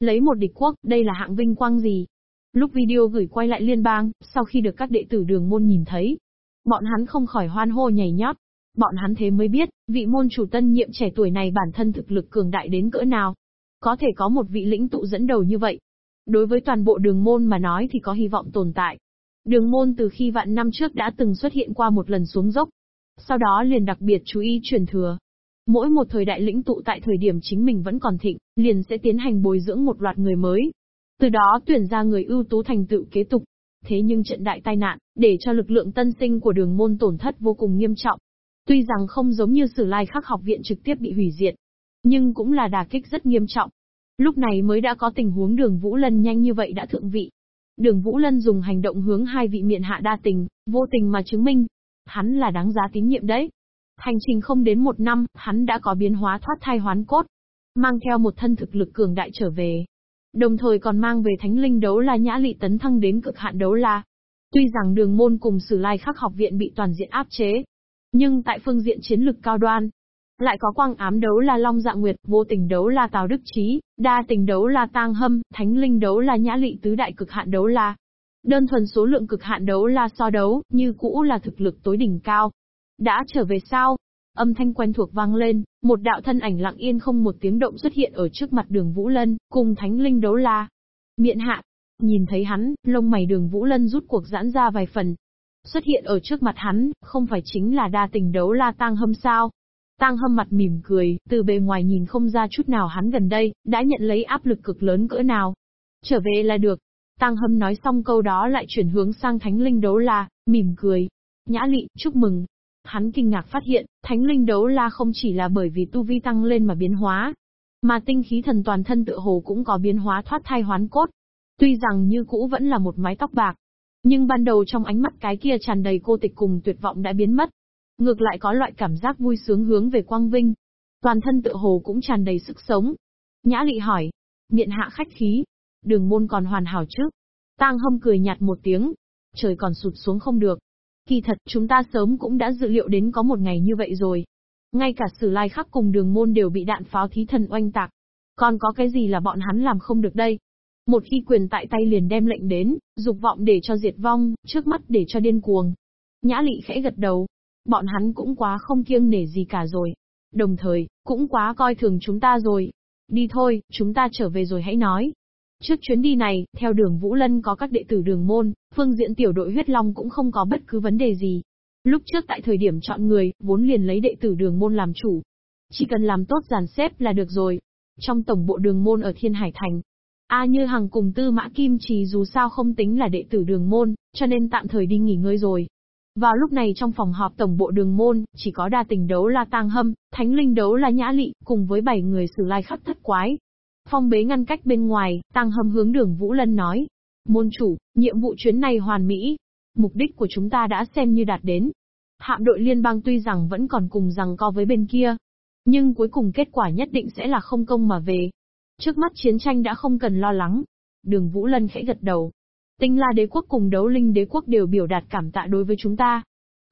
Lấy một địch quốc, đây là hạng vinh quang gì? Lúc video gửi quay lại liên bang, sau khi được các đệ tử đường môn nhìn thấy, bọn hắn không khỏi hoan hô nhảy nhót, Bọn hắn thế mới biết, vị môn chủ tân nhiệm trẻ tuổi này bản thân thực lực cường đại đến cỡ nào. Có thể có một vị lĩnh tụ dẫn đầu như vậy. Đối với toàn bộ đường môn mà nói thì có hy vọng tồn tại. Đường môn từ khi vạn năm trước đã từng xuất hiện qua một lần xuống dốc. Sau đó liền đặc biệt chú ý truyền thừa. Mỗi một thời đại lĩnh tụ tại thời điểm chính mình vẫn còn thịnh, liền sẽ tiến hành bồi dưỡng một loạt người mới. Từ đó tuyển ra người ưu tú thành tựu kế tục. Thế nhưng trận đại tai nạn, để cho lực lượng tân sinh của đường môn tổn thất vô cùng nghiêm trọng. Tuy rằng không giống như Sử Lai Khắc học viện trực tiếp bị hủy diệt, nhưng cũng là đả kích rất nghiêm trọng. Lúc này mới đã có tình huống đường Vũ Lân nhanh như vậy đã thượng vị. Đường Vũ Lân dùng hành động hướng hai vị miệng hạ đa tình, vô tình mà chứng minh. Hắn là đáng giá tín nhiệm đấy. Hành trình không đến một năm, hắn đã có biến hóa thoát thai hoán cốt. Mang theo một thân thực lực cường đại trở về. Đồng thời còn mang về thánh linh đấu la nhã lị tấn thăng đến cực hạn đấu la. Tuy rằng đường môn cùng sử lai khắc học viện bị toàn diện áp chế, nhưng tại phương diện chiến lực cao đoan, lại có quang ám đấu là Long Dạ Nguyệt, vô tình đấu là Tào Đức Trí, đa tình đấu là Tang Hâm, thánh linh đấu là Nhã Lị tứ đại cực hạn đấu la. Đơn thuần số lượng cực hạn đấu la so đấu, như cũ là thực lực tối đỉnh cao. Đã trở về sao? Âm thanh quen thuộc vang lên, một đạo thân ảnh lặng yên không một tiếng động xuất hiện ở trước mặt đường Vũ Lân, cùng thánh linh đấu la. Miện hạ, nhìn thấy hắn, lông mày đường Vũ Lân rút cuộc giãn ra vài phần, Xuất hiện ở trước mặt hắn, không phải chính là đa tình đấu la tang hâm sao? Tang hâm mặt mỉm cười, từ bề ngoài nhìn không ra chút nào hắn gần đây, đã nhận lấy áp lực cực lớn cỡ nào. Trở về là được. Tang hâm nói xong câu đó lại chuyển hướng sang thánh linh đấu la, mỉm cười. Nhã lị, chúc mừng. Hắn kinh ngạc phát hiện, thánh linh đấu la không chỉ là bởi vì tu vi tăng lên mà biến hóa, mà tinh khí thần toàn thân tự hồ cũng có biến hóa thoát thai hoán cốt. Tuy rằng như cũ vẫn là một mái tóc bạc, nhưng ban đầu trong ánh mắt cái kia tràn đầy cô tịch cùng tuyệt vọng đã biến mất. Ngược lại có loại cảm giác vui sướng hướng về quang vinh. toàn thân tự hồ cũng tràn đầy sức sống. Nhã lị hỏi, miệng hạ khách khí, đường môn còn hoàn hảo chứ? Tang hâm cười nhạt một tiếng, trời còn sụt xuống không được. Kỳ thật, chúng ta sớm cũng đã dự liệu đến có một ngày như vậy rồi. Ngay cả sử lai khắc cùng đường môn đều bị đạn pháo thí thần oanh tạc. Còn có cái gì là bọn hắn làm không được đây? Một khi quyền tại tay liền đem lệnh đến, dục vọng để cho diệt vong, trước mắt để cho điên cuồng. Nhã lị khẽ gật đầu. Bọn hắn cũng quá không kiêng nể gì cả rồi. Đồng thời, cũng quá coi thường chúng ta rồi. Đi thôi, chúng ta trở về rồi hãy nói. Trước chuyến đi này, theo đường Vũ Lân có các đệ tử đường môn, phương diện tiểu đội huyết long cũng không có bất cứ vấn đề gì. Lúc trước tại thời điểm chọn người, vốn liền lấy đệ tử đường môn làm chủ. Chỉ cần làm tốt dàn xếp là được rồi. Trong tổng bộ đường môn ở Thiên Hải Thành, A Như Hằng cùng Tư Mã Kim Trì dù sao không tính là đệ tử đường môn, cho nên tạm thời đi nghỉ ngơi rồi. Vào lúc này trong phòng họp tổng bộ đường môn, chỉ có đa tình đấu là tang hâm, thánh linh đấu là nhã lị, cùng với bảy người sử lai khắc thất quái. Phong bế ngăn cách bên ngoài, tăng hâm hướng đường Vũ Lân nói. Môn chủ, nhiệm vụ chuyến này hoàn mỹ. Mục đích của chúng ta đã xem như đạt đến. Hạm đội liên bang tuy rằng vẫn còn cùng rằng co với bên kia. Nhưng cuối cùng kết quả nhất định sẽ là không công mà về. Trước mắt chiến tranh đã không cần lo lắng. Đường Vũ Lân khẽ gật đầu, Tinh La đế quốc cùng đấu linh đế quốc đều biểu đạt cảm tạ đối với chúng ta.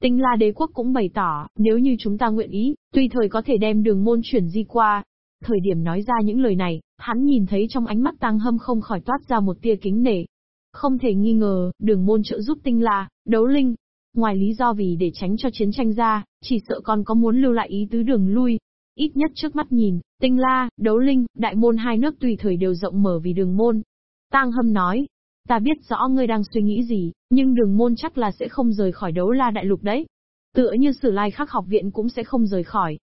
Tinh La đế quốc cũng bày tỏ, nếu như chúng ta nguyện ý, tùy thời có thể đem đường môn chuyển di qua. Thời điểm nói ra những lời này, hắn nhìn thấy trong ánh mắt tăng hâm không khỏi toát ra một tia kính nể. Không thể nghi ngờ, đường môn trợ giúp tinh la, đấu linh. Ngoài lý do vì để tránh cho chiến tranh ra, chỉ sợ còn có muốn lưu lại ý tứ đường lui. Ít nhất trước mắt nhìn, tinh la, đấu linh, đại môn hai nước tùy thời đều rộng mở vì đường môn. Tang Hâm nói, Ta biết rõ ngươi đang suy nghĩ gì, nhưng đường môn chắc là sẽ không rời khỏi đấu la đại lục đấy. Tựa như sử lai khắc học viện cũng sẽ không rời khỏi.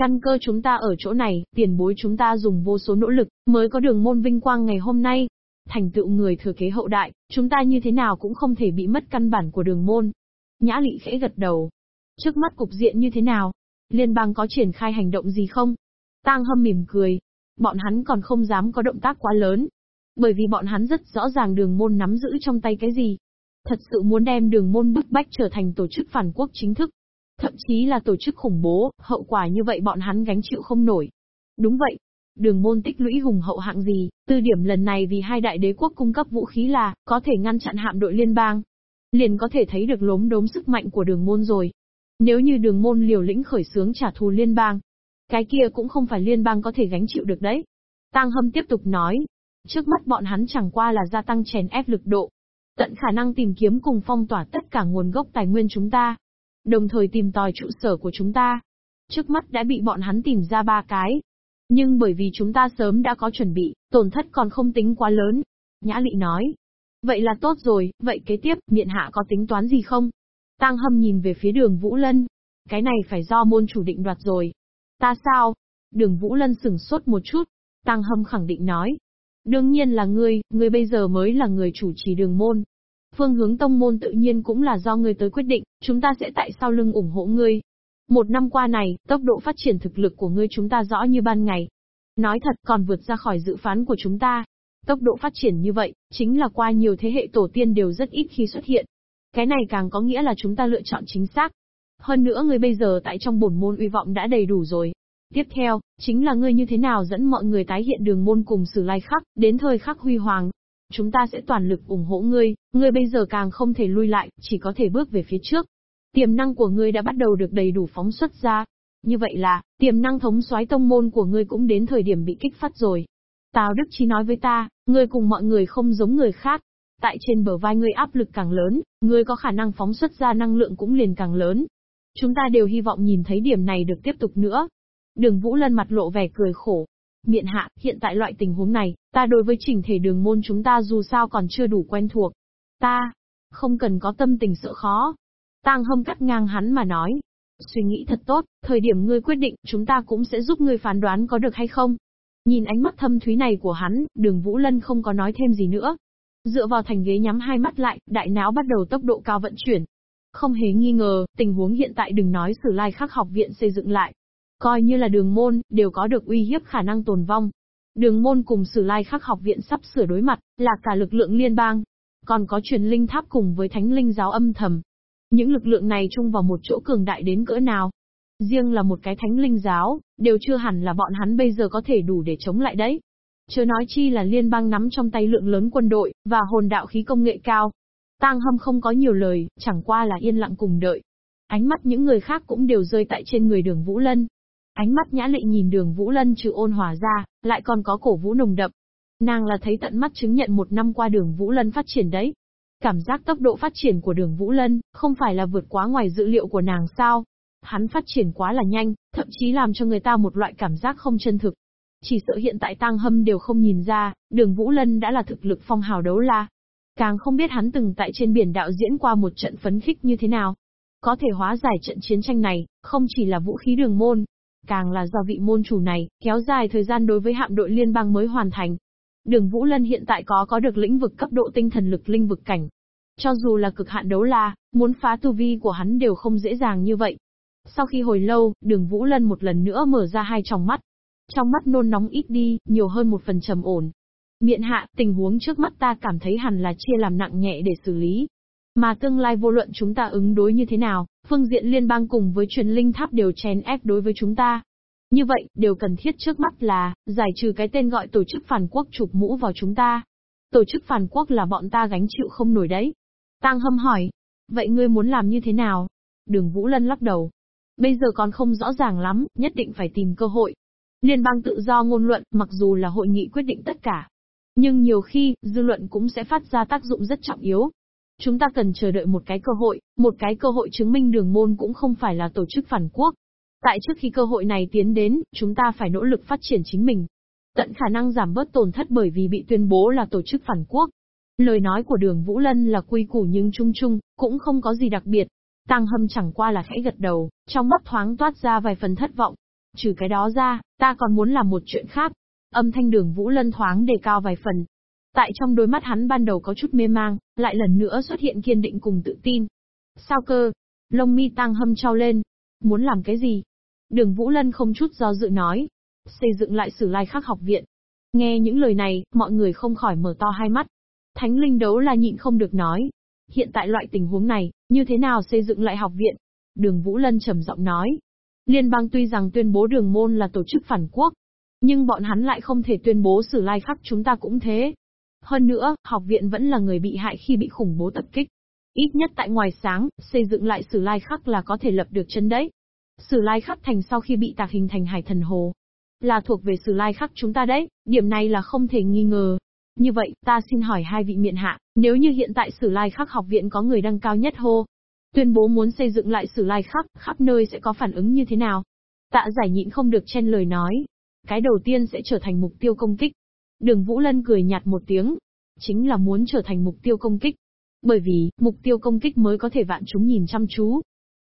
Căn cơ chúng ta ở chỗ này, tiền bối chúng ta dùng vô số nỗ lực, mới có đường môn vinh quang ngày hôm nay. Thành tựu người thừa kế hậu đại, chúng ta như thế nào cũng không thể bị mất căn bản của đường môn. Nhã lị khẽ gật đầu. Trước mắt cục diện như thế nào? Liên bang có triển khai hành động gì không? Tang hâm mỉm cười. Bọn hắn còn không dám có động tác quá lớn, bởi vì bọn hắn rất rõ ràng đường môn nắm giữ trong tay cái gì. Thật sự muốn đem đường môn bức bách trở thành tổ chức phản quốc chính thức. Thậm chí là tổ chức khủng bố, hậu quả như vậy bọn hắn gánh chịu không nổi. Đúng vậy. Đường môn tích lũy hùng hậu hạng gì, tư điểm lần này vì hai đại đế quốc cung cấp vũ khí là, có thể ngăn chặn hạm đội liên bang. Liền có thể thấy được lốm đốm sức mạnh của đường môn rồi. Nếu như đường môn liều lĩnh khởi xướng trả thù liên bang, cái kia cũng không phải liên bang có thể gánh chịu được đấy. Tang Hâm tiếp tục nói, Trước mắt bọn hắn chẳng qua là gia tăng chèn ép lực độ. Tận khả năng tìm kiếm cùng phong tỏa tất cả nguồn gốc tài nguyên chúng ta. Đồng thời tìm tòi trụ sở của chúng ta. Trước mắt đã bị bọn hắn tìm ra ba cái. Nhưng bởi vì chúng ta sớm đã có chuẩn bị, tổn thất còn không tính quá lớn. Nhã lị nói. Vậy là tốt rồi, vậy kế tiếp, miện hạ có tính toán gì không? Tăng hâm nhìn về phía đường Vũ Lân. Cái này phải do môn chủ định đoạt rồi. Ta sao? Đường Vũ Lân sừng sốt một chút. Tăng hâm khẳng định nói, Đương nhiên là ngươi, ngươi bây giờ mới là người chủ trì đường môn. Phương hướng tông môn tự nhiên cũng là do ngươi tới quyết định, chúng ta sẽ tại sau lưng ủng hộ ngươi. Một năm qua này, tốc độ phát triển thực lực của ngươi chúng ta rõ như ban ngày. Nói thật còn vượt ra khỏi dự phán của chúng ta. Tốc độ phát triển như vậy, chính là qua nhiều thế hệ tổ tiên đều rất ít khi xuất hiện. Cái này càng có nghĩa là chúng ta lựa chọn chính xác. Hơn nữa ngươi bây giờ tại trong bổn môn uy vọng đã đầy đủ rồi. Tiếp theo, chính là ngươi như thế nào dẫn mọi người tái hiện đường môn cùng sử lai khắc, đến thời khắc huy hoàng. Chúng ta sẽ toàn lực ủng hộ ngươi, ngươi bây giờ càng không thể lui lại, chỉ có thể bước về phía trước. Tiềm năng của ngươi đã bắt đầu được đầy đủ phóng xuất ra. Như vậy là, tiềm năng thống soái tông môn của ngươi cũng đến thời điểm bị kích phát rồi. Tào Đức Chí nói với ta, ngươi cùng mọi người không giống người khác. Tại trên bờ vai ngươi áp lực càng lớn, ngươi có khả năng phóng xuất ra năng lượng cũng liền càng lớn. Chúng ta đều hy vọng nhìn thấy điểm này được tiếp tục nữa, Đường Vũ Lân mặt lộ vẻ cười khổ. Miện hạ, hiện tại loại tình huống này, ta đối với chỉnh thể đường môn chúng ta dù sao còn chưa đủ quen thuộc. Ta, không cần có tâm tình sợ khó. Tang hâm cắt ngang hắn mà nói. Suy nghĩ thật tốt, thời điểm ngươi quyết định, chúng ta cũng sẽ giúp ngươi phán đoán có được hay không. Nhìn ánh mắt thâm thúy này của hắn, đường Vũ Lân không có nói thêm gì nữa. Dựa vào thành ghế nhắm hai mắt lại, đại não bắt đầu tốc độ cao vận chuyển. Không hề nghi ngờ, tình huống hiện tại đừng nói sử lai khắc học viện xây dựng lại, Coi như là đường môn, đều có được uy hiếp khả năng tồn vong. Đường môn cùng sử lai khắc học viện sắp sửa đối mặt, là cả lực lượng liên bang. Còn có truyền linh tháp cùng với thánh linh giáo âm thầm. Những lực lượng này chung vào một chỗ cường đại đến cỡ nào. Riêng là một cái thánh linh giáo, đều chưa hẳn là bọn hắn bây giờ có thể đủ để chống lại đấy. Chưa nói chi là liên bang nắm trong tay lượng lớn quân đội, và hồn đạo khí công nghệ cao. Tang hâm không có nhiều lời, chẳng qua là yên lặng cùng đợi. Ánh mắt những người khác cũng đều rơi tại trên người đường Vũ Lân. Ánh mắt nhã lệ nhìn đường Vũ Lân trừ ôn hòa ra, lại còn có cổ vũ nồng đậm. Nàng là thấy tận mắt chứng nhận một năm qua đường Vũ Lân phát triển đấy. Cảm giác tốc độ phát triển của đường Vũ Lân, không phải là vượt quá ngoài dự liệu của nàng sao. Hắn phát triển quá là nhanh, thậm chí làm cho người ta một loại cảm giác không chân thực. Chỉ sợ hiện tại tang hâm đều không nhìn ra, đường Vũ Lân đã là thực lực phong hào đấu la. Càng không biết hắn từng tại trên biển đạo diễn qua một trận phấn khích như thế nào. Có thể hóa giải trận chiến tranh này, không chỉ là vũ khí đường môn, càng là do vị môn chủ này, kéo dài thời gian đối với hạm đội liên bang mới hoàn thành. Đường Vũ Lân hiện tại có có được lĩnh vực cấp độ tinh thần lực linh vực cảnh. Cho dù là cực hạn đấu la, muốn phá tu vi của hắn đều không dễ dàng như vậy. Sau khi hồi lâu, đường Vũ Lân một lần nữa mở ra hai tròng mắt. Trong mắt nôn nóng ít đi, nhiều hơn một phần trầm ổn. Miện hạ, tình huống trước mắt ta cảm thấy hẳn là chia làm nặng nhẹ để xử lý. Mà tương lai vô luận chúng ta ứng đối như thế nào, phương diện liên bang cùng với truyền linh tháp đều chèn ép đối với chúng ta. Như vậy, điều cần thiết trước mắt là, giải trừ cái tên gọi tổ chức phản quốc chụp mũ vào chúng ta. Tổ chức phản quốc là bọn ta gánh chịu không nổi đấy. Tăng hâm hỏi. Vậy ngươi muốn làm như thế nào? Đường Vũ Lân lắc đầu. Bây giờ còn không rõ ràng lắm, nhất định phải tìm cơ hội. Liên bang tự do ngôn luận, mặc dù là hội nghị quyết định tất cả. Nhưng nhiều khi, dư luận cũng sẽ phát ra tác dụng rất trọng yếu. Chúng ta cần chờ đợi một cái cơ hội, một cái cơ hội chứng minh đường môn cũng không phải là tổ chức phản quốc. Tại trước khi cơ hội này tiến đến, chúng ta phải nỗ lực phát triển chính mình. Tận khả năng giảm bớt tổn thất bởi vì bị tuyên bố là tổ chức phản quốc. Lời nói của đường Vũ Lân là quy củ nhưng chung chung, cũng không có gì đặc biệt. Tăng hâm chẳng qua là khẽ gật đầu, trong mắt thoáng toát ra vài phần thất vọng. Trừ cái đó ra, ta còn muốn làm một chuyện khác. Âm thanh đường Vũ Lân thoáng đề cao vài phần, Tại trong đôi mắt hắn ban đầu có chút mê mang, lại lần nữa xuất hiện kiên định cùng tự tin. Sao cơ? Lông mi tăng hâm trao lên. Muốn làm cái gì? Đường Vũ Lân không chút do dự nói. Xây dựng lại sử lai khắc học viện. Nghe những lời này, mọi người không khỏi mở to hai mắt. Thánh linh đấu là nhịn không được nói. Hiện tại loại tình huống này, như thế nào xây dựng lại học viện? Đường Vũ Lân trầm giọng nói. Liên bang tuy rằng tuyên bố đường môn là tổ chức phản quốc, nhưng bọn hắn lại không thể tuyên bố sử lai khắc chúng ta cũng thế. Hơn nữa, học viện vẫn là người bị hại khi bị khủng bố tập kích. Ít nhất tại ngoài sáng, xây dựng lại sử lai khắc là có thể lập được chân đấy. Sử lai khắc thành sau khi bị tạc hình thành hải thần hồ. Là thuộc về sử lai khắc chúng ta đấy, điểm này là không thể nghi ngờ. Như vậy, ta xin hỏi hai vị miện hạ, nếu như hiện tại sử lai khắc học viện có người đăng cao nhất hô, tuyên bố muốn xây dựng lại sử lai khắc, khắp nơi sẽ có phản ứng như thế nào? Tạ giải nhịn không được chen lời nói. Cái đầu tiên sẽ trở thành mục tiêu công kích. Đường Vũ Lân cười nhạt một tiếng. Chính là muốn trở thành mục tiêu công kích. Bởi vì, mục tiêu công kích mới có thể vạn chúng nhìn chăm chú.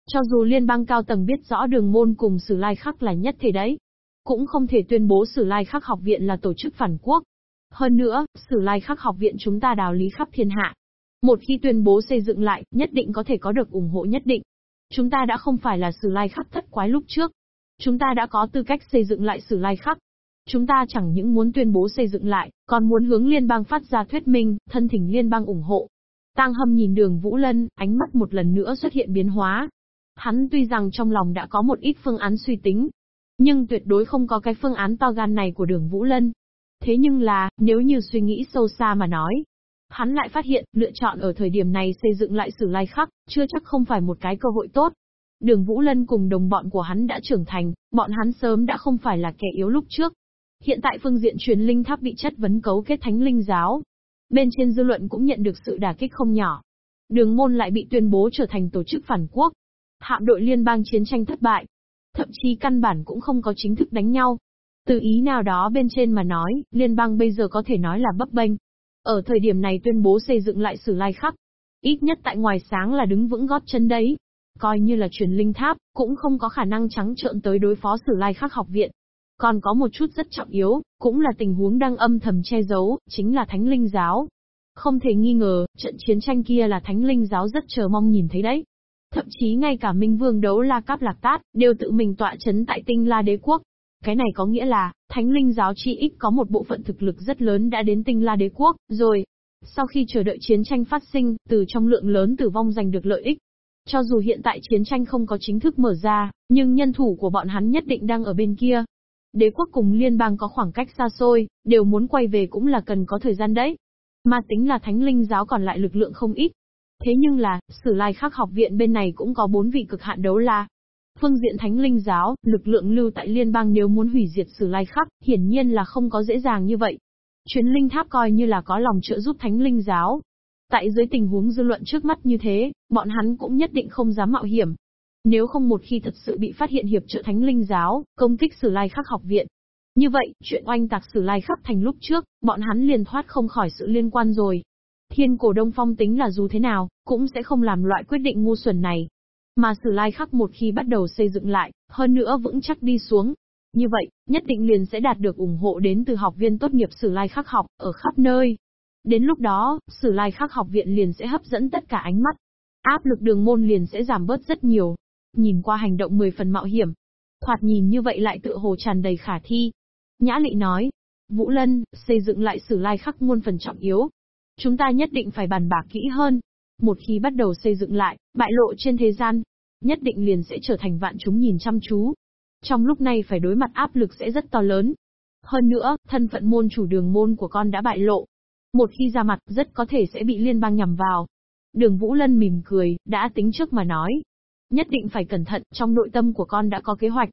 Cho dù liên bang cao tầng biết rõ đường môn cùng Sử Lai Khắc là nhất thể đấy. Cũng không thể tuyên bố Sử Lai Khắc học viện là tổ chức phản quốc. Hơn nữa, Sử Lai Khắc học viện chúng ta đào lý khắp thiên hạ. Một khi tuyên bố xây dựng lại, nhất định có thể có được ủng hộ nhất định. Chúng ta đã không phải là Sử Lai Khắc thất quái lúc trước. Chúng ta đã có tư cách xây dựng lại Sử Lai Khắc. Chúng ta chẳng những muốn tuyên bố xây dựng lại, còn muốn hướng liên bang phát ra thuyết minh, thân thỉnh liên bang ủng hộ. Tang Hâm nhìn đường Vũ Lân, ánh mắt một lần nữa xuất hiện biến hóa. Hắn tuy rằng trong lòng đã có một ít phương án suy tính, nhưng tuyệt đối không có cái phương án to gan này của đường Vũ Lân. Thế nhưng là, nếu như suy nghĩ sâu xa mà nói, hắn lại phát hiện, lựa chọn ở thời điểm này xây dựng lại sử lai khắc, chưa chắc không phải một cái cơ hội tốt. Đường Vũ Lân cùng đồng bọn của hắn đã trưởng thành, bọn hắn sớm đã không phải là kẻ yếu lúc trước, Hiện tại phương diện truyền linh tháp bị chất vấn cấu kết thánh linh giáo. Bên trên dư luận cũng nhận được sự đả kích không nhỏ. Đường môn lại bị tuyên bố trở thành tổ chức phản quốc. Hạm đội liên bang chiến tranh thất bại. Thậm chí căn bản cũng không có chính thức đánh nhau. Từ ý nào đó bên trên mà nói, liên bang bây giờ có thể nói là bấp bênh. Ở thời điểm này tuyên bố xây dựng lại sử lai khắc. Ít nhất tại ngoài sáng là đứng vững gót chân đấy. Coi như là truyền linh tháp, cũng không có khả năng trắng trợn tới đối phó sử lai khắc học viện. Còn có một chút rất trọng yếu, cũng là tình huống đang âm thầm che giấu, chính là Thánh Linh Giáo. Không thể nghi ngờ, trận chiến tranh kia là Thánh Linh Giáo rất chờ mong nhìn thấy đấy. Thậm chí ngay cả Minh Vương đấu La Cáp Lạc Tát, đều tự mình tọa chấn tại tinh La Đế Quốc. Cái này có nghĩa là, Thánh Linh Giáo chi ít có một bộ phận thực lực rất lớn đã đến tinh La Đế Quốc, rồi. Sau khi chờ đợi chiến tranh phát sinh, từ trong lượng lớn tử vong giành được lợi ích, Cho dù hiện tại chiến tranh không có chính thức mở ra, nhưng nhân thủ của bọn hắn nhất định đang ở bên kia. Đế quốc cùng liên bang có khoảng cách xa xôi, đều muốn quay về cũng là cần có thời gian đấy. Mà tính là thánh linh giáo còn lại lực lượng không ít. Thế nhưng là, sử lai khắc học viện bên này cũng có bốn vị cực hạn đấu la. Phương diện thánh linh giáo, lực lượng lưu tại liên bang nếu muốn hủy diệt sử lai khắc, hiển nhiên là không có dễ dàng như vậy. Chuyến linh tháp coi như là có lòng trợ giúp thánh linh giáo, Tại dưới tình huống dư luận trước mắt như thế, bọn hắn cũng nhất định không dám mạo hiểm. Nếu không một khi thật sự bị phát hiện hiệp trợ thánh linh giáo, công kích sử lai khắc học viện. Như vậy, chuyện oanh tạc sử lai khắc thành lúc trước, bọn hắn liền thoát không khỏi sự liên quan rồi. Thiên cổ đông phong tính là dù thế nào, cũng sẽ không làm loại quyết định ngu xuẩn này. Mà sử lai khắc một khi bắt đầu xây dựng lại, hơn nữa vững chắc đi xuống. Như vậy, nhất định liền sẽ đạt được ủng hộ đến từ học viên tốt nghiệp sử lai khắc học, ở khắp nơi. Đến lúc đó, Sử Lai Khắc học viện liền sẽ hấp dẫn tất cả ánh mắt. Áp lực đường môn liền sẽ giảm bớt rất nhiều. Nhìn qua hành động 10 phần mạo hiểm. Thoạt nhìn như vậy lại tự hồ tràn đầy khả thi. Nhã Lị nói, Vũ Lân, xây dựng lại Sử Lai Khắc muôn phần trọng yếu. Chúng ta nhất định phải bàn bạc kỹ hơn. Một khi bắt đầu xây dựng lại, bại lộ trên thế gian, nhất định liền sẽ trở thành vạn chúng nhìn chăm chú. Trong lúc này phải đối mặt áp lực sẽ rất to lớn. Hơn nữa, thân phận môn chủ đường môn của con đã bại lộ, một khi ra mặt, rất có thể sẽ bị liên bang nhằm vào. Đường Vũ Lân mỉm cười, đã tính trước mà nói. Nhất định phải cẩn thận, trong nội tâm của con đã có kế hoạch.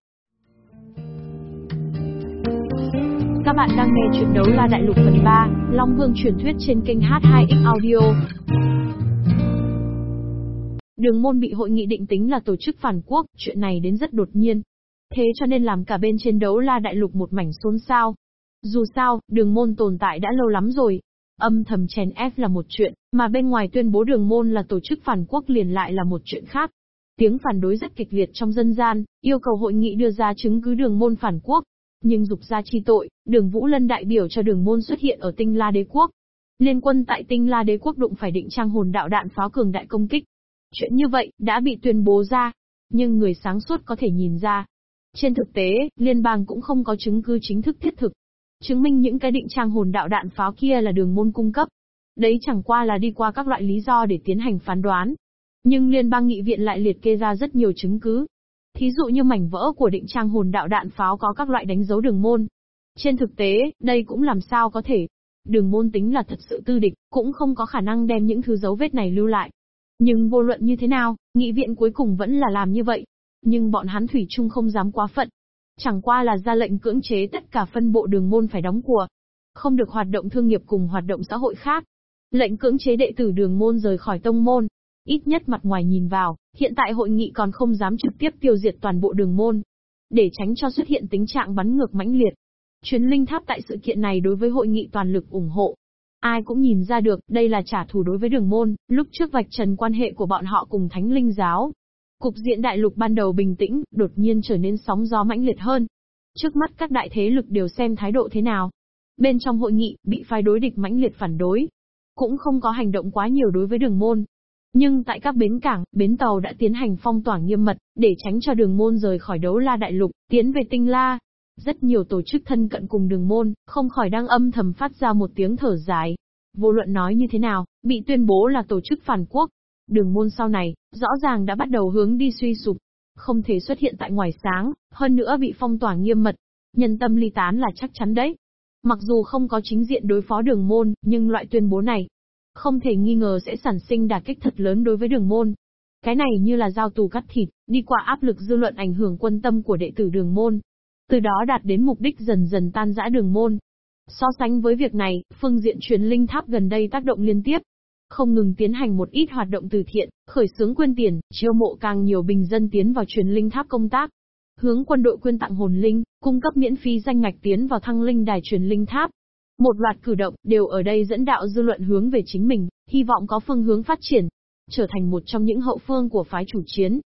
Các bạn đang nghe chuyện đấu la đại lục phần 3, Long Vương truyền thuyết trên kênh H2X Audio. Đường môn bị hội nghị định tính là tổ chức phản quốc, chuyện này đến rất đột nhiên. Thế cho nên làm cả bên trên đấu la đại lục một mảnh xôn xao. Dù sao, đường môn tồn tại đã lâu lắm rồi, Âm thầm chèn ép là một chuyện, mà bên ngoài tuyên bố đường môn là tổ chức phản quốc liền lại là một chuyện khác. Tiếng phản đối rất kịch liệt trong dân gian, yêu cầu hội nghị đưa ra chứng cứ đường môn phản quốc. Nhưng dục ra chi tội, đường Vũ Lân đại biểu cho đường môn xuất hiện ở tinh la đế quốc. Liên quân tại tinh la đế quốc đụng phải định trang hồn đạo đạn pháo cường đại công kích. Chuyện như vậy, đã bị tuyên bố ra. Nhưng người sáng suốt có thể nhìn ra. Trên thực tế, liên bang cũng không có chứng cứ chính thức thiết thực chứng minh những cái định trang hồn đạo đạn pháo kia là đường môn cung cấp. Đấy chẳng qua là đi qua các loại lý do để tiến hành phán đoán. Nhưng liên bang nghị viện lại liệt kê ra rất nhiều chứng cứ. Thí dụ như mảnh vỡ của định trang hồn đạo đạn pháo có các loại đánh dấu đường môn. Trên thực tế, đây cũng làm sao có thể. Đường môn tính là thật sự tư địch, cũng không có khả năng đem những thứ dấu vết này lưu lại. Nhưng vô luận như thế nào, nghị viện cuối cùng vẫn là làm như vậy. Nhưng bọn hắn thủy chung không dám quá phận, Chẳng qua là ra lệnh cưỡng chế tất cả phân bộ đường môn phải đóng cửa, Không được hoạt động thương nghiệp cùng hoạt động xã hội khác. Lệnh cưỡng chế đệ tử đường môn rời khỏi tông môn. Ít nhất mặt ngoài nhìn vào, hiện tại hội nghị còn không dám trực tiếp tiêu diệt toàn bộ đường môn. Để tránh cho xuất hiện tình trạng bắn ngược mãnh liệt. Chuyến linh tháp tại sự kiện này đối với hội nghị toàn lực ủng hộ. Ai cũng nhìn ra được, đây là trả thù đối với đường môn, lúc trước vạch trần quan hệ của bọn họ cùng thánh linh giáo, Cục diện đại lục ban đầu bình tĩnh, đột nhiên trở nên sóng gió mãnh liệt hơn. Trước mắt các đại thế lực đều xem thái độ thế nào. Bên trong hội nghị, bị phái đối địch mãnh liệt phản đối. Cũng không có hành động quá nhiều đối với đường môn. Nhưng tại các bến cảng, bến tàu đã tiến hành phong tỏa nghiêm mật, để tránh cho đường môn rời khỏi đấu la đại lục, tiến về tinh la. Rất nhiều tổ chức thân cận cùng đường môn, không khỏi đang âm thầm phát ra một tiếng thở dài. Vô luận nói như thế nào, bị tuyên bố là tổ chức phản quốc, Đường môn sau này, rõ ràng đã bắt đầu hướng đi suy sụp. Không thể xuất hiện tại ngoài sáng, hơn nữa bị phong tỏa nghiêm mật. Nhân tâm ly tán là chắc chắn đấy. Mặc dù không có chính diện đối phó đường môn, nhưng loại tuyên bố này, không thể nghi ngờ sẽ sản sinh đả kích thật lớn đối với đường môn. Cái này như là dao tù cắt thịt, đi qua áp lực dư luận ảnh hưởng quân tâm của đệ tử đường môn. Từ đó đạt đến mục đích dần dần tan rã đường môn. So sánh với việc này, phương diện truyền linh tháp gần đây tác động liên tiếp, không ngừng tiến hành một ít hoạt động từ thiện, khởi xướng quyên tiền, chiêu mộ càng nhiều bình dân tiến vào truyền linh tháp công tác. Hướng quân đội quyên tặng hồn linh, cung cấp miễn phí danh ngạch tiến vào thăng linh đài truyền linh tháp. Một loạt cử động đều ở đây dẫn đạo dư luận hướng về chính mình, hy vọng có phương hướng phát triển, trở thành một trong những hậu phương của phái chủ chiến.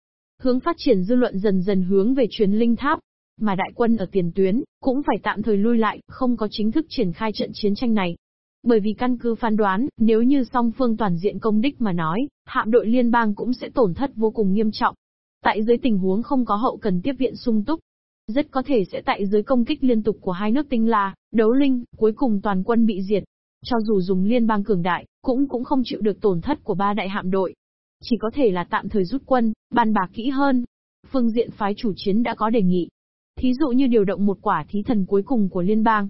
Hướng phát triển dư luận dần dần hướng về truyền linh tháp, mà đại quân ở tiền tuyến cũng phải tạm thời lui lại, không có chính thức triển khai trận chiến tranh này. Bởi vì căn cứ phán đoán, nếu như song phương toàn diện công đích mà nói, hạm đội liên bang cũng sẽ tổn thất vô cùng nghiêm trọng. Tại dưới tình huống không có hậu cần tiếp viện sung túc, rất có thể sẽ tại dưới công kích liên tục của hai nước tinh la, đấu linh, cuối cùng toàn quân bị diệt. Cho dù dùng liên bang cường đại, cũng cũng không chịu được tổn thất của ba đại hạm đội. chỉ có thể là tạm thời rút quân, bàn bạc kỹ hơn. Phương diện phái chủ chiến đã có đề nghị. Thí dụ như điều động một quả thí thần cuối cùng của liên bang,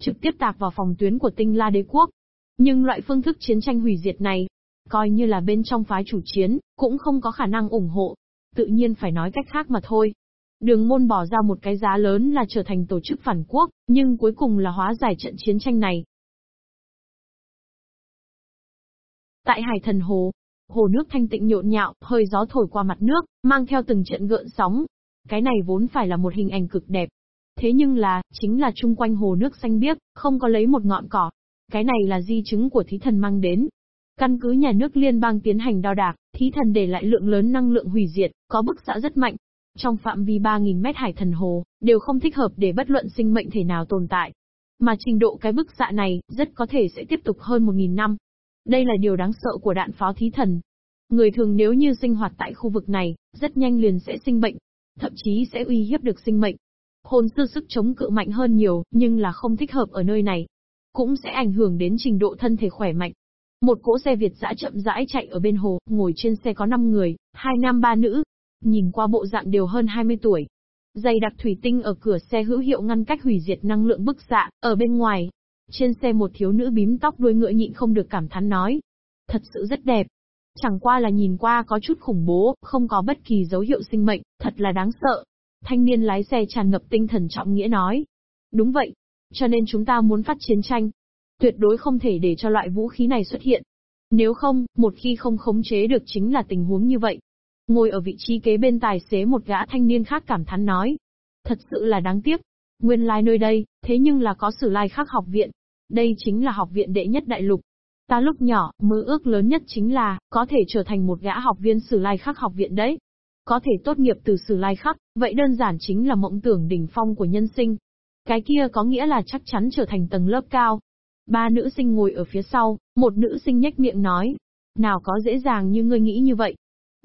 trực tiếp tạc vào phòng tuyến của tinh la đế quốc. Nhưng loại phương thức chiến tranh hủy diệt này, coi như là bên trong phái chủ chiến, cũng không có khả năng ủng hộ. Tự nhiên phải nói cách khác mà thôi. Đường môn bỏ ra một cái giá lớn là trở thành tổ chức phản quốc, nhưng cuối cùng là hóa giải trận chiến tranh này. Tại Hải Thần Hồ, hồ nước thanh tịnh nhộn nhạo, hơi gió thổi qua mặt nước, mang theo từng trận gợn sóng. Cái này vốn phải là một hình ảnh cực đẹp. Thế nhưng là, chính là chung quanh hồ nước xanh biếc, không có lấy một ngọn cỏ. Cái này là di chứng của thí thần mang đến. Căn cứ nhà nước liên bang tiến hành đo đạc, thí thần để lại lượng lớn năng lượng hủy diệt, có bức xạ rất mạnh. Trong phạm vi 3.000 mét hải thần hồ, đều không thích hợp để bất luận sinh mệnh thể nào tồn tại. Mà trình độ cái bức xạ này, rất có thể sẽ tiếp tục hơn 1.000 năm. Đây là điều đáng sợ của đạn pháo thí thần. Người thường nếu như sinh hoạt tại khu vực này, rất nhanh liền sẽ sinh bệnh, thậm chí sẽ uy hiếp được sinh mệnh. Hồn sư sức chống cự mạnh hơn nhiều, nhưng là không thích hợp ở nơi này. Cũng sẽ ảnh hưởng đến trình độ thân thể khỏe mạnh. Một cỗ xe Việt dã chậm rãi chạy ở bên hồ, ngồi trên xe có 5 người, hai nam ba nữ. Nhìn qua bộ dạng đều hơn 20 tuổi. Dày đặc thủy tinh ở cửa xe hữu hiệu ngăn cách hủy diệt năng lượng bức xạ, ở bên ngoài, trên xe một thiếu nữ bím tóc đuôi ngựa nhịn không được cảm thán nói. Thật sự rất đẹp. Chẳng qua là nhìn qua có chút khủng bố, không có bất kỳ dấu hiệu sinh mệnh, thật là đáng sợ. Thanh niên lái xe tràn ngập tinh thần trọng nghĩa nói. Đúng vậy. Cho nên chúng ta muốn phát chiến tranh. Tuyệt đối không thể để cho loại vũ khí này xuất hiện. Nếu không, một khi không khống chế được chính là tình huống như vậy. Ngồi ở vị trí kế bên tài xế một gã thanh niên khác cảm thán nói. Thật sự là đáng tiếc, Nguyên lai like nơi đây, thế nhưng là có sử lai khắc học viện. Đây chính là học viện đệ nhất đại lục. Ta lúc nhỏ, mơ ước lớn nhất chính là, có thể trở thành một gã học viên sử lai khắc học viện đấy. Có thể tốt nghiệp từ sử lai khắc, vậy đơn giản chính là mộng tưởng đỉnh phong của nhân sinh. Cái kia có nghĩa là chắc chắn trở thành tầng lớp cao. Ba nữ sinh ngồi ở phía sau, một nữ sinh nhếch miệng nói. Nào có dễ dàng như ngươi nghĩ như vậy.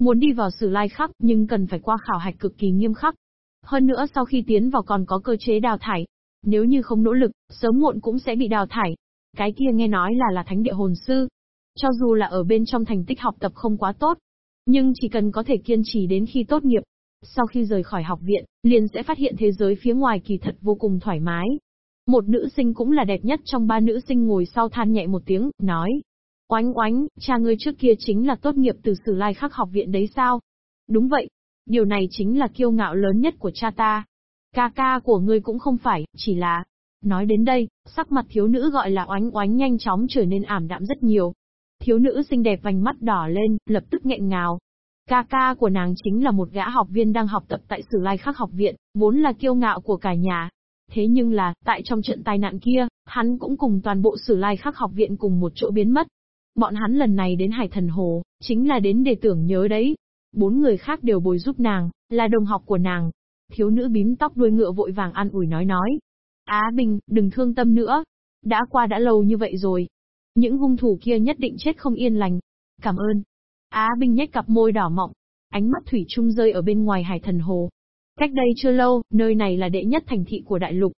Muốn đi vào sử lai khắc, nhưng cần phải qua khảo hạch cực kỳ nghiêm khắc. Hơn nữa sau khi tiến vào còn có cơ chế đào thải. Nếu như không nỗ lực, sớm muộn cũng sẽ bị đào thải. Cái kia nghe nói là là thánh địa hồn sư. Cho dù là ở bên trong thành tích học tập không quá tốt, nhưng chỉ cần có thể kiên trì đến khi tốt nghiệp, sau khi rời khỏi học viện, liền sẽ phát hiện thế giới phía ngoài kỳ thật vô cùng thoải mái. Một nữ sinh cũng là đẹp nhất trong ba nữ sinh ngồi sau than nhẹ một tiếng, nói. Oánh oánh, cha ngươi trước kia chính là tốt nghiệp từ sử lai khắc học viện đấy sao? Đúng vậy, Điều này chính là kiêu ngạo lớn nhất của cha ta. Ca ca của ngươi cũng không phải, chỉ là... Nói đến đây, sắc mặt thiếu nữ gọi là oánh oánh nhanh chóng trở nên ảm đạm rất nhiều. Thiếu nữ xinh đẹp vành mắt đỏ lên, lập tức nghẹn ngào. Ca ca của nàng chính là một gã học viên đang học tập tại Sử Lai Khắc học viện, vốn là kiêu ngạo của cả nhà. Thế nhưng là, tại trong trận tai nạn kia, hắn cũng cùng toàn bộ Sử Lai Khắc học viện cùng một chỗ biến mất. Bọn hắn lần này đến Hải Thần Hồ, chính là đến để tưởng nhớ đấy, Bốn người khác đều bồi giúp nàng, là đồng học của nàng. Thiếu nữ bím tóc đuôi ngựa vội vàng an ủi nói nói. Á Bình, đừng thương tâm nữa. Đã qua đã lâu như vậy rồi. Những hung thủ kia nhất định chết không yên lành. Cảm ơn. Á Bình nhếch cặp môi đỏ mọng. Ánh mắt thủy chung rơi ở bên ngoài hải thần hồ. Cách đây chưa lâu, nơi này là đệ nhất thành thị của đại lục.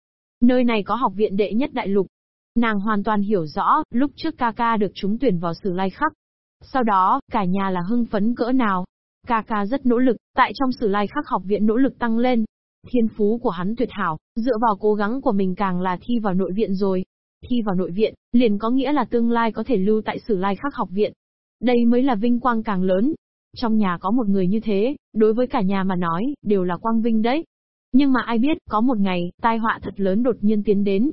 Nơi này có học viện đệ nhất đại lục. Nàng hoàn toàn hiểu rõ, lúc trước ca ca được chúng tuyển vào sử lai khắc. Sau đó, cả nhà là hưng phấn cỡ nào. Ca ca rất nỗ lực, tại trong sử lai khắc học viện nỗ lực tăng lên. Thiên phú của hắn tuyệt hảo, dựa vào cố gắng của mình càng là thi vào nội viện rồi. Thi vào nội viện, liền có nghĩa là tương lai có thể lưu tại sử lai khắc học viện. Đây mới là vinh quang càng lớn. Trong nhà có một người như thế, đối với cả nhà mà nói, đều là quang vinh đấy. Nhưng mà ai biết, có một ngày, tai họa thật lớn đột nhiên tiến đến.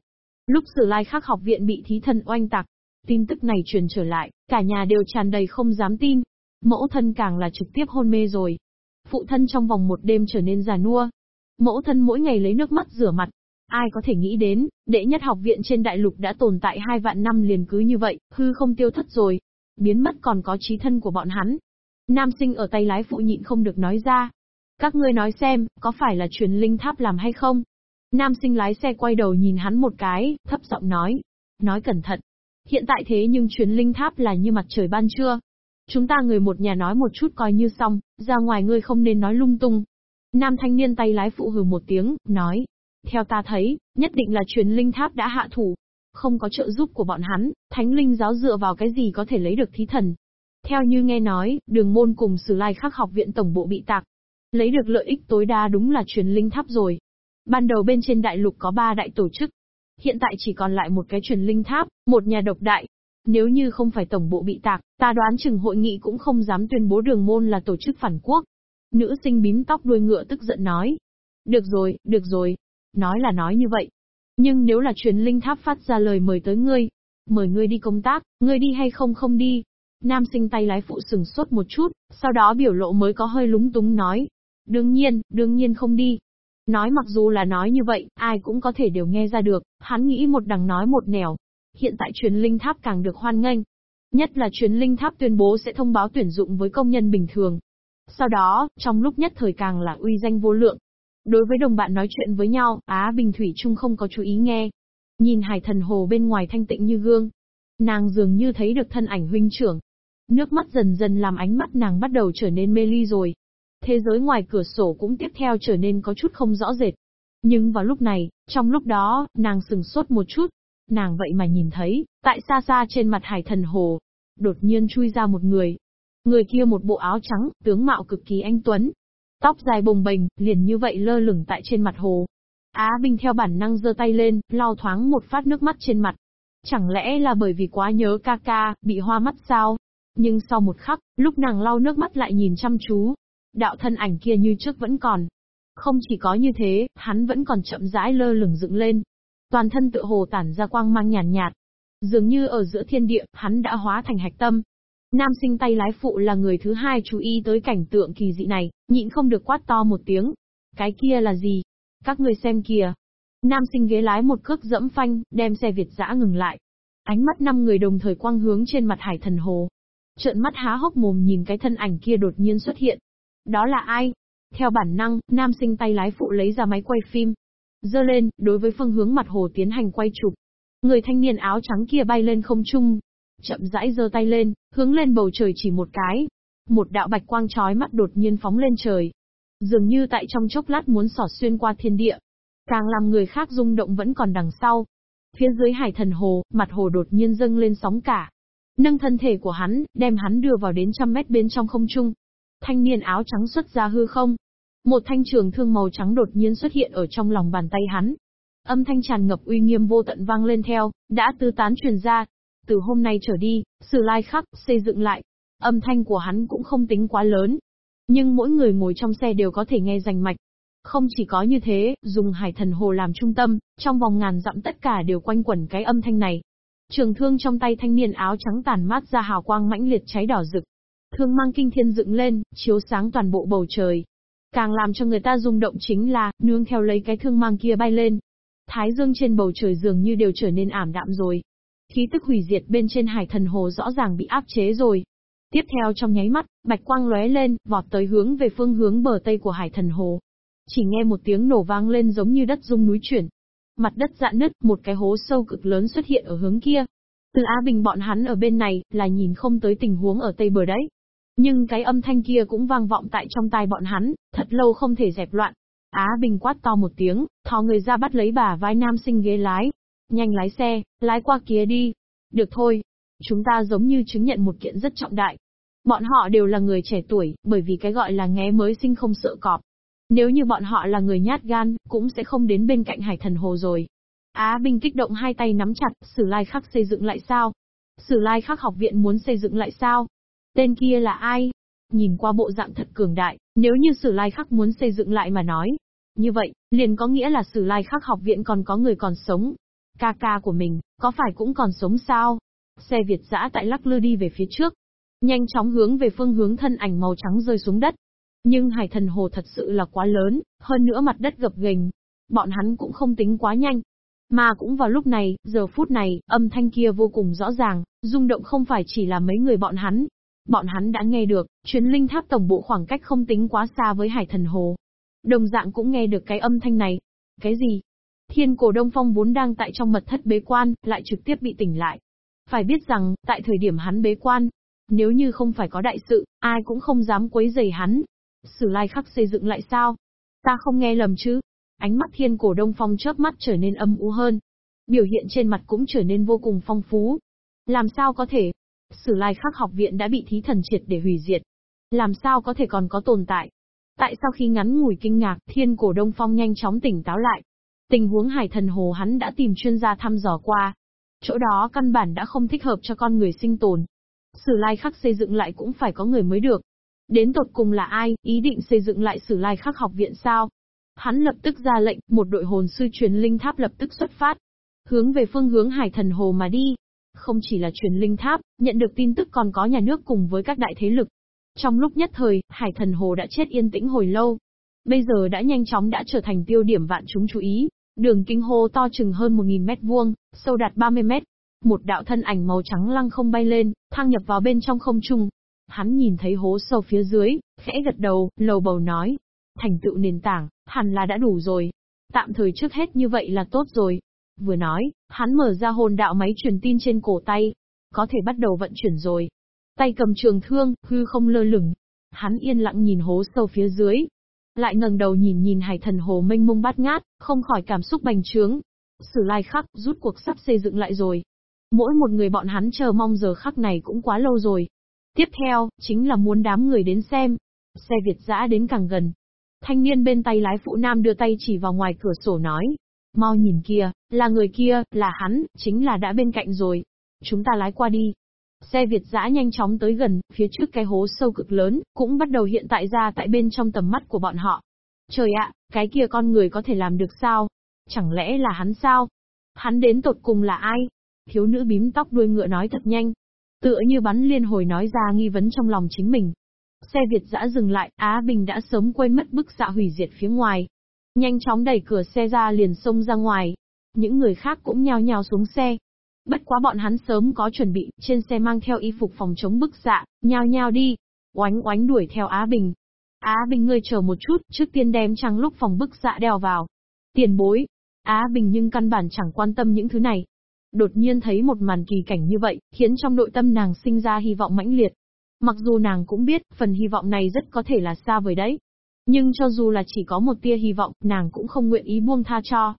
Lúc sử lai khắc học viện bị thí thần oanh tạc, tin tức này truyền trở lại, cả nhà đều tràn đầy không dám tin, Mẫu thân càng là trực tiếp hôn mê rồi. Phụ thân trong vòng một đêm trở nên già nua. Mẫu thân mỗi ngày lấy nước mắt rửa mặt. Ai có thể nghĩ đến, đệ nhất học viện trên đại lục đã tồn tại hai vạn năm liền cứ như vậy, hư không tiêu thất rồi. Biến mất còn có trí thân của bọn hắn. Nam sinh ở tay lái phụ nhịn không được nói ra. Các ngươi nói xem, có phải là truyền linh tháp làm hay không? Nam sinh lái xe quay đầu nhìn hắn một cái, thấp giọng nói. Nói cẩn thận. Hiện tại thế nhưng chuyến linh tháp là như mặt trời ban trưa, Chúng ta người một nhà nói một chút coi như xong, ra ngoài ngươi không nên nói lung tung. Nam thanh niên tay lái phụ hừ một tiếng, nói. Theo ta thấy, nhất định là chuyến linh tháp đã hạ thủ. Không có trợ giúp của bọn hắn, thánh linh giáo dựa vào cái gì có thể lấy được thí thần. Theo như nghe nói, đường môn cùng sử lai khắc học viện tổng bộ bị tạc. Lấy được lợi ích tối đa đúng là truyền linh tháp rồi. Ban đầu bên trên đại lục có ba đại tổ chức. Hiện tại chỉ còn lại một cái truyền linh tháp, một nhà độc đại. Nếu như không phải tổng bộ bị tạc, ta đoán chừng hội nghị cũng không dám tuyên bố đường môn là tổ chức phản quốc. Nữ sinh bím tóc đuôi ngựa tức giận nói. Được rồi, được rồi. Nói là nói như vậy. Nhưng nếu là truyền linh tháp phát ra lời mời tới ngươi, mời ngươi đi công tác, ngươi đi hay không không đi. Nam sinh tay lái phụ sừng sốt một chút, sau đó biểu lộ mới có hơi lúng túng nói. Đương nhiên, đương nhiên không đi. Nói mặc dù là nói như vậy, ai cũng có thể đều nghe ra được, hắn nghĩ một đằng nói một nẻo. Hiện tại truyền linh tháp càng được hoan nghênh. Nhất là truyền linh tháp tuyên bố sẽ thông báo tuyển dụng với công nhân bình thường. Sau đó, trong lúc nhất thời càng là uy danh vô lượng. Đối với đồng bạn nói chuyện với nhau, Á Bình Thủy Trung không có chú ý nghe, Nhìn hải thần hồ bên ngoài thanh tịnh như gương. Nàng dường như thấy được thân ảnh huynh trưởng. Nước mắt dần dần làm ánh mắt nàng bắt đầu trở nên mê ly rồi. Thế giới ngoài cửa sổ cũng tiếp theo trở nên có chút không rõ rệt. Nhưng vào lúc này, trong lúc đó, nàng sừng sốt một chút. Nàng vậy mà nhìn thấy, tại xa xa trên mặt hải thần hồ, đột nhiên chui ra một người. Người kia một bộ áo trắng, tướng mạo cực kỳ anh tuấn. Tóc dài bồng bềnh, liền như vậy lơ lửng tại trên mặt hồ. Á Bình theo bản năng giơ tay lên, lau thoáng một phát nước mắt trên mặt. Chẳng lẽ là bởi vì quá nhớ ca ca, bị hoa mắt sao? Nhưng sau một khắc, lúc nàng lau nước mắt lại nhìn chăm chú, đạo thân ảnh kia như trước vẫn còn. Không chỉ có như thế, hắn vẫn còn chậm rãi lơ lửng dựng lên. Toàn thân tự hồ tản ra quang mang nhàn nhạt, nhạt. Dường như ở giữa thiên địa, hắn đã hóa thành hạch tâm. Nam sinh tay lái phụ là người thứ hai chú ý tới cảnh tượng kỳ dị này, nhịn không được quát to một tiếng. Cái kia là gì? Các người xem kìa. Nam sinh ghế lái một cước dẫm phanh, đem xe Việt dã ngừng lại. Ánh mắt năm người đồng thời quang hướng trên mặt hải thần hồ. Trợn mắt há hốc mồm nhìn cái thân ảnh kia đột nhiên xuất hiện. Đó là ai? Theo bản năng, nam sinh tay lái phụ lấy ra máy quay phim. Dơ lên, đối với phương hướng mặt hồ tiến hành quay chụp. Người thanh niên áo trắng kia bay lên không trung. Chậm rãi giơ tay lên, hướng lên bầu trời chỉ một cái. Một đạo bạch quang chói mắt đột nhiên phóng lên trời. Dường như tại trong chốc lát muốn sỏ xuyên qua thiên địa. Càng làm người khác rung động vẫn còn đằng sau. Phía dưới hải thần hồ, mặt hồ đột nhiên dâng lên sóng cả. Nâng thân thể của hắn, đem hắn đưa vào đến trăm mét bên trong không trung. Thanh niên áo trắng xuất ra hư không. Một thanh trường thương màu trắng đột nhiên xuất hiện ở trong lòng bàn tay hắn. Âm thanh tràn ngập uy nghiêm vô tận vang lên theo, đã tứ tán truyền ra. Từ hôm nay trở đi, sử lai khắc, xây dựng lại. Âm thanh của hắn cũng không tính quá lớn, nhưng mỗi người ngồi trong xe đều có thể nghe rành mạch. Không chỉ có như thế, dùng hải thần hồ làm trung tâm, trong vòng ngàn dặm tất cả đều quanh quẩn cái âm thanh này. Trường thương trong tay thanh niên áo trắng tàn mát ra hào quang mãnh liệt cháy đỏ rực. Thương mang kinh thiên dựng lên, chiếu sáng toàn bộ bầu trời. Càng làm cho người ta rung động chính là, nương theo lấy cái thương mang kia bay lên. Thái dương trên bầu trời dường như đều trở nên ảm đạm rồi. Khí tức hủy diệt bên trên hải thần hồ rõ ràng bị áp chế rồi. Tiếp theo trong nháy mắt, bạch quang lóe lên, vọt tới hướng về phương hướng bờ tây của hải thần hồ. Chỉ nghe một tiếng nổ vang lên giống như đất rung núi chuyển. Mặt đất dạn nứt, một cái hố sâu cực lớn xuất hiện ở hướng kia. Từ Á Bình bọn hắn ở bên này, là nhìn không tới tình huống ở tây bờ đấy. Nhưng cái âm thanh kia cũng vang vọng tại trong tai bọn hắn, thật lâu không thể dẹp loạn. Á Bình quát to một tiếng, thò người ra bắt lấy bà vai nam sinh ghế lái. Nhanh lái xe, lái qua kia đi. Được thôi, Chúng ta giống như chứng nhận một kiện rất trọng đại. Bọn họ đều là người trẻ tuổi, bởi vì cái gọi là nghé mới sinh không sợ cọp. Nếu như bọn họ là người nhát gan, cũng sẽ không đến bên cạnh hải thần hồ rồi. Á bình kích động hai tay nắm chặt, Sử Lai Khắc xây dựng lại sao? Sử Lai Khắc học viện muốn xây dựng lại sao? Tên kia là ai? Nhìn qua bộ dạng thật cường đại, nếu như Sử Lai Khắc muốn xây dựng lại mà nói. Như vậy, liền có nghĩa là Sử Lai Khắc học viện còn có người còn sống. Ca ca của mình, có phải cũng còn sống sao? Xe Việt dã tại lắc lư đi về phía trước. Nhanh chóng hướng về phương hướng thân ảnh màu trắng rơi xuống đất. Nhưng hải thần hồ thật sự là quá lớn, hơn nữa mặt đất gập ghềnh. Bọn hắn cũng không tính quá nhanh. Mà cũng vào lúc này, giờ phút này, âm thanh kia vô cùng rõ ràng, rung động không phải chỉ là mấy người bọn hắn. Bọn hắn đã nghe được, chuyến linh tháp tổng bộ khoảng cách không tính quá xa với hải thần hồ. Đồng dạng cũng nghe được cái âm thanh này. Cái gì? Thiên cổ Đông Phong vốn đang tại trong mật thất bế quan, lại trực tiếp bị tỉnh lại. Phải biết rằng, tại thời điểm hắn bế quan, nếu như không phải có đại sự, ai cũng không dám quấy rầy hắn. Sử lai khắc xây dựng lại sao? Ta không nghe lầm chứ? Ánh mắt thiên cổ đông phong chớp mắt trở nên âm u hơn. Biểu hiện trên mặt cũng trở nên vô cùng phong phú. Làm sao có thể? Sử lai khắc học viện đã bị thí thần triệt để hủy diệt. Làm sao có thể còn có tồn tại? Tại sao khi ngắn ngủi kinh ngạc, thiên cổ đông phong nhanh chóng tỉnh táo lại? Tình huống hải thần hồ hắn đã tìm chuyên gia thăm dò qua. Chỗ đó căn bản đã không thích hợp cho con người sinh tồn. Sử lai khắc xây dựng lại cũng phải có người mới được. Đến tột cùng là ai, ý định xây dựng lại sử lai khắc học viện sao? Hắn lập tức ra lệnh, một đội hồn sư truyền linh tháp lập tức xuất phát. Hướng về phương hướng hải thần hồ mà đi. Không chỉ là truyền linh tháp, nhận được tin tức còn có nhà nước cùng với các đại thế lực. Trong lúc nhất thời, hải thần hồ đã chết yên tĩnh hồi lâu. Bây giờ đã nhanh chóng đã trở thành tiêu điểm vạn chúng chú ý. Đường kinh hồ to chừng hơn 1.000 mét vuông, sâu đạt 30 mét. Một đạo thân ảnh màu trắng lăng không bay lên, thăng nhập vào bên trong không trung. Hắn nhìn thấy hố sâu phía dưới, khẽ gật đầu, lầu bầu nói. Thành tựu nền tảng, hẳn là đã đủ rồi. Tạm thời trước hết như vậy là tốt rồi. Vừa nói, hắn mở ra hồn đạo máy truyền tin trên cổ tay. Có thể bắt đầu vận chuyển rồi. Tay cầm trường thương, hư không lơ lửng. Hắn yên lặng nhìn hố sâu phía dưới. Lại ngẩng đầu nhìn nhìn hải thần hồ mênh mông bát ngát, không khỏi cảm xúc bành trướng. Sử lai khắc, rút cuộc sắp xây dựng lại rồi. Mỗi một người bọn hắn chờ mong giờ khắc này cũng quá lâu rồi. Tiếp theo, chính là muốn đám người đến xem. Xe Việt dã đến càng gần, Thanh niên bên tay lái phụ nam đưa tay chỉ vào ngoài cửa sổ nói. Mau nhìn kia, là người kia, là hắn, chính là đã bên cạnh rồi. Chúng ta lái qua đi. Xe Việt dã nhanh chóng tới gần, phía trước cái hố sâu cực lớn, cũng bắt đầu hiện tại ra tại bên trong tầm mắt của bọn họ. Trời ạ, cái kia con người có thể làm được sao? Chẳng lẽ là hắn sao? Hắn đến tột cùng là ai? Thiếu nữ bím tóc đuôi ngựa nói thật nhanh. Tựa như bắn liên hồi nói ra nghi vấn trong lòng chính mình. Xe Việt dã dừng lại, Á Bình đã sớm quên mất bức xạ hủy diệt phía ngoài. Nhanh chóng đẩy cửa xe ra liền xông ra ngoài. Những người khác cũng nhao nhao xuống xe. Bất quá bọn hắn sớm có chuẩn bị, trên xe mang theo y phục phòng chống bức xạ, nhao nhao đi. Oánh oánh đuổi theo Á Bình. Á Bình ngươi chờ một chút, trước tiên đem trăng lúc phòng bức xạ đeo vào. Tiền bối. Á Bình nhưng căn bản chẳng quan tâm những thứ này. Đột nhiên thấy một màn kỳ cảnh như vậy, khiến trong nội tâm nàng sinh ra hy vọng mãnh liệt. Mặc dù nàng cũng biết, phần hy vọng này rất có thể là xa vời đấy. Nhưng cho dù là chỉ có một tia hy vọng, nàng cũng không nguyện ý buông tha cho.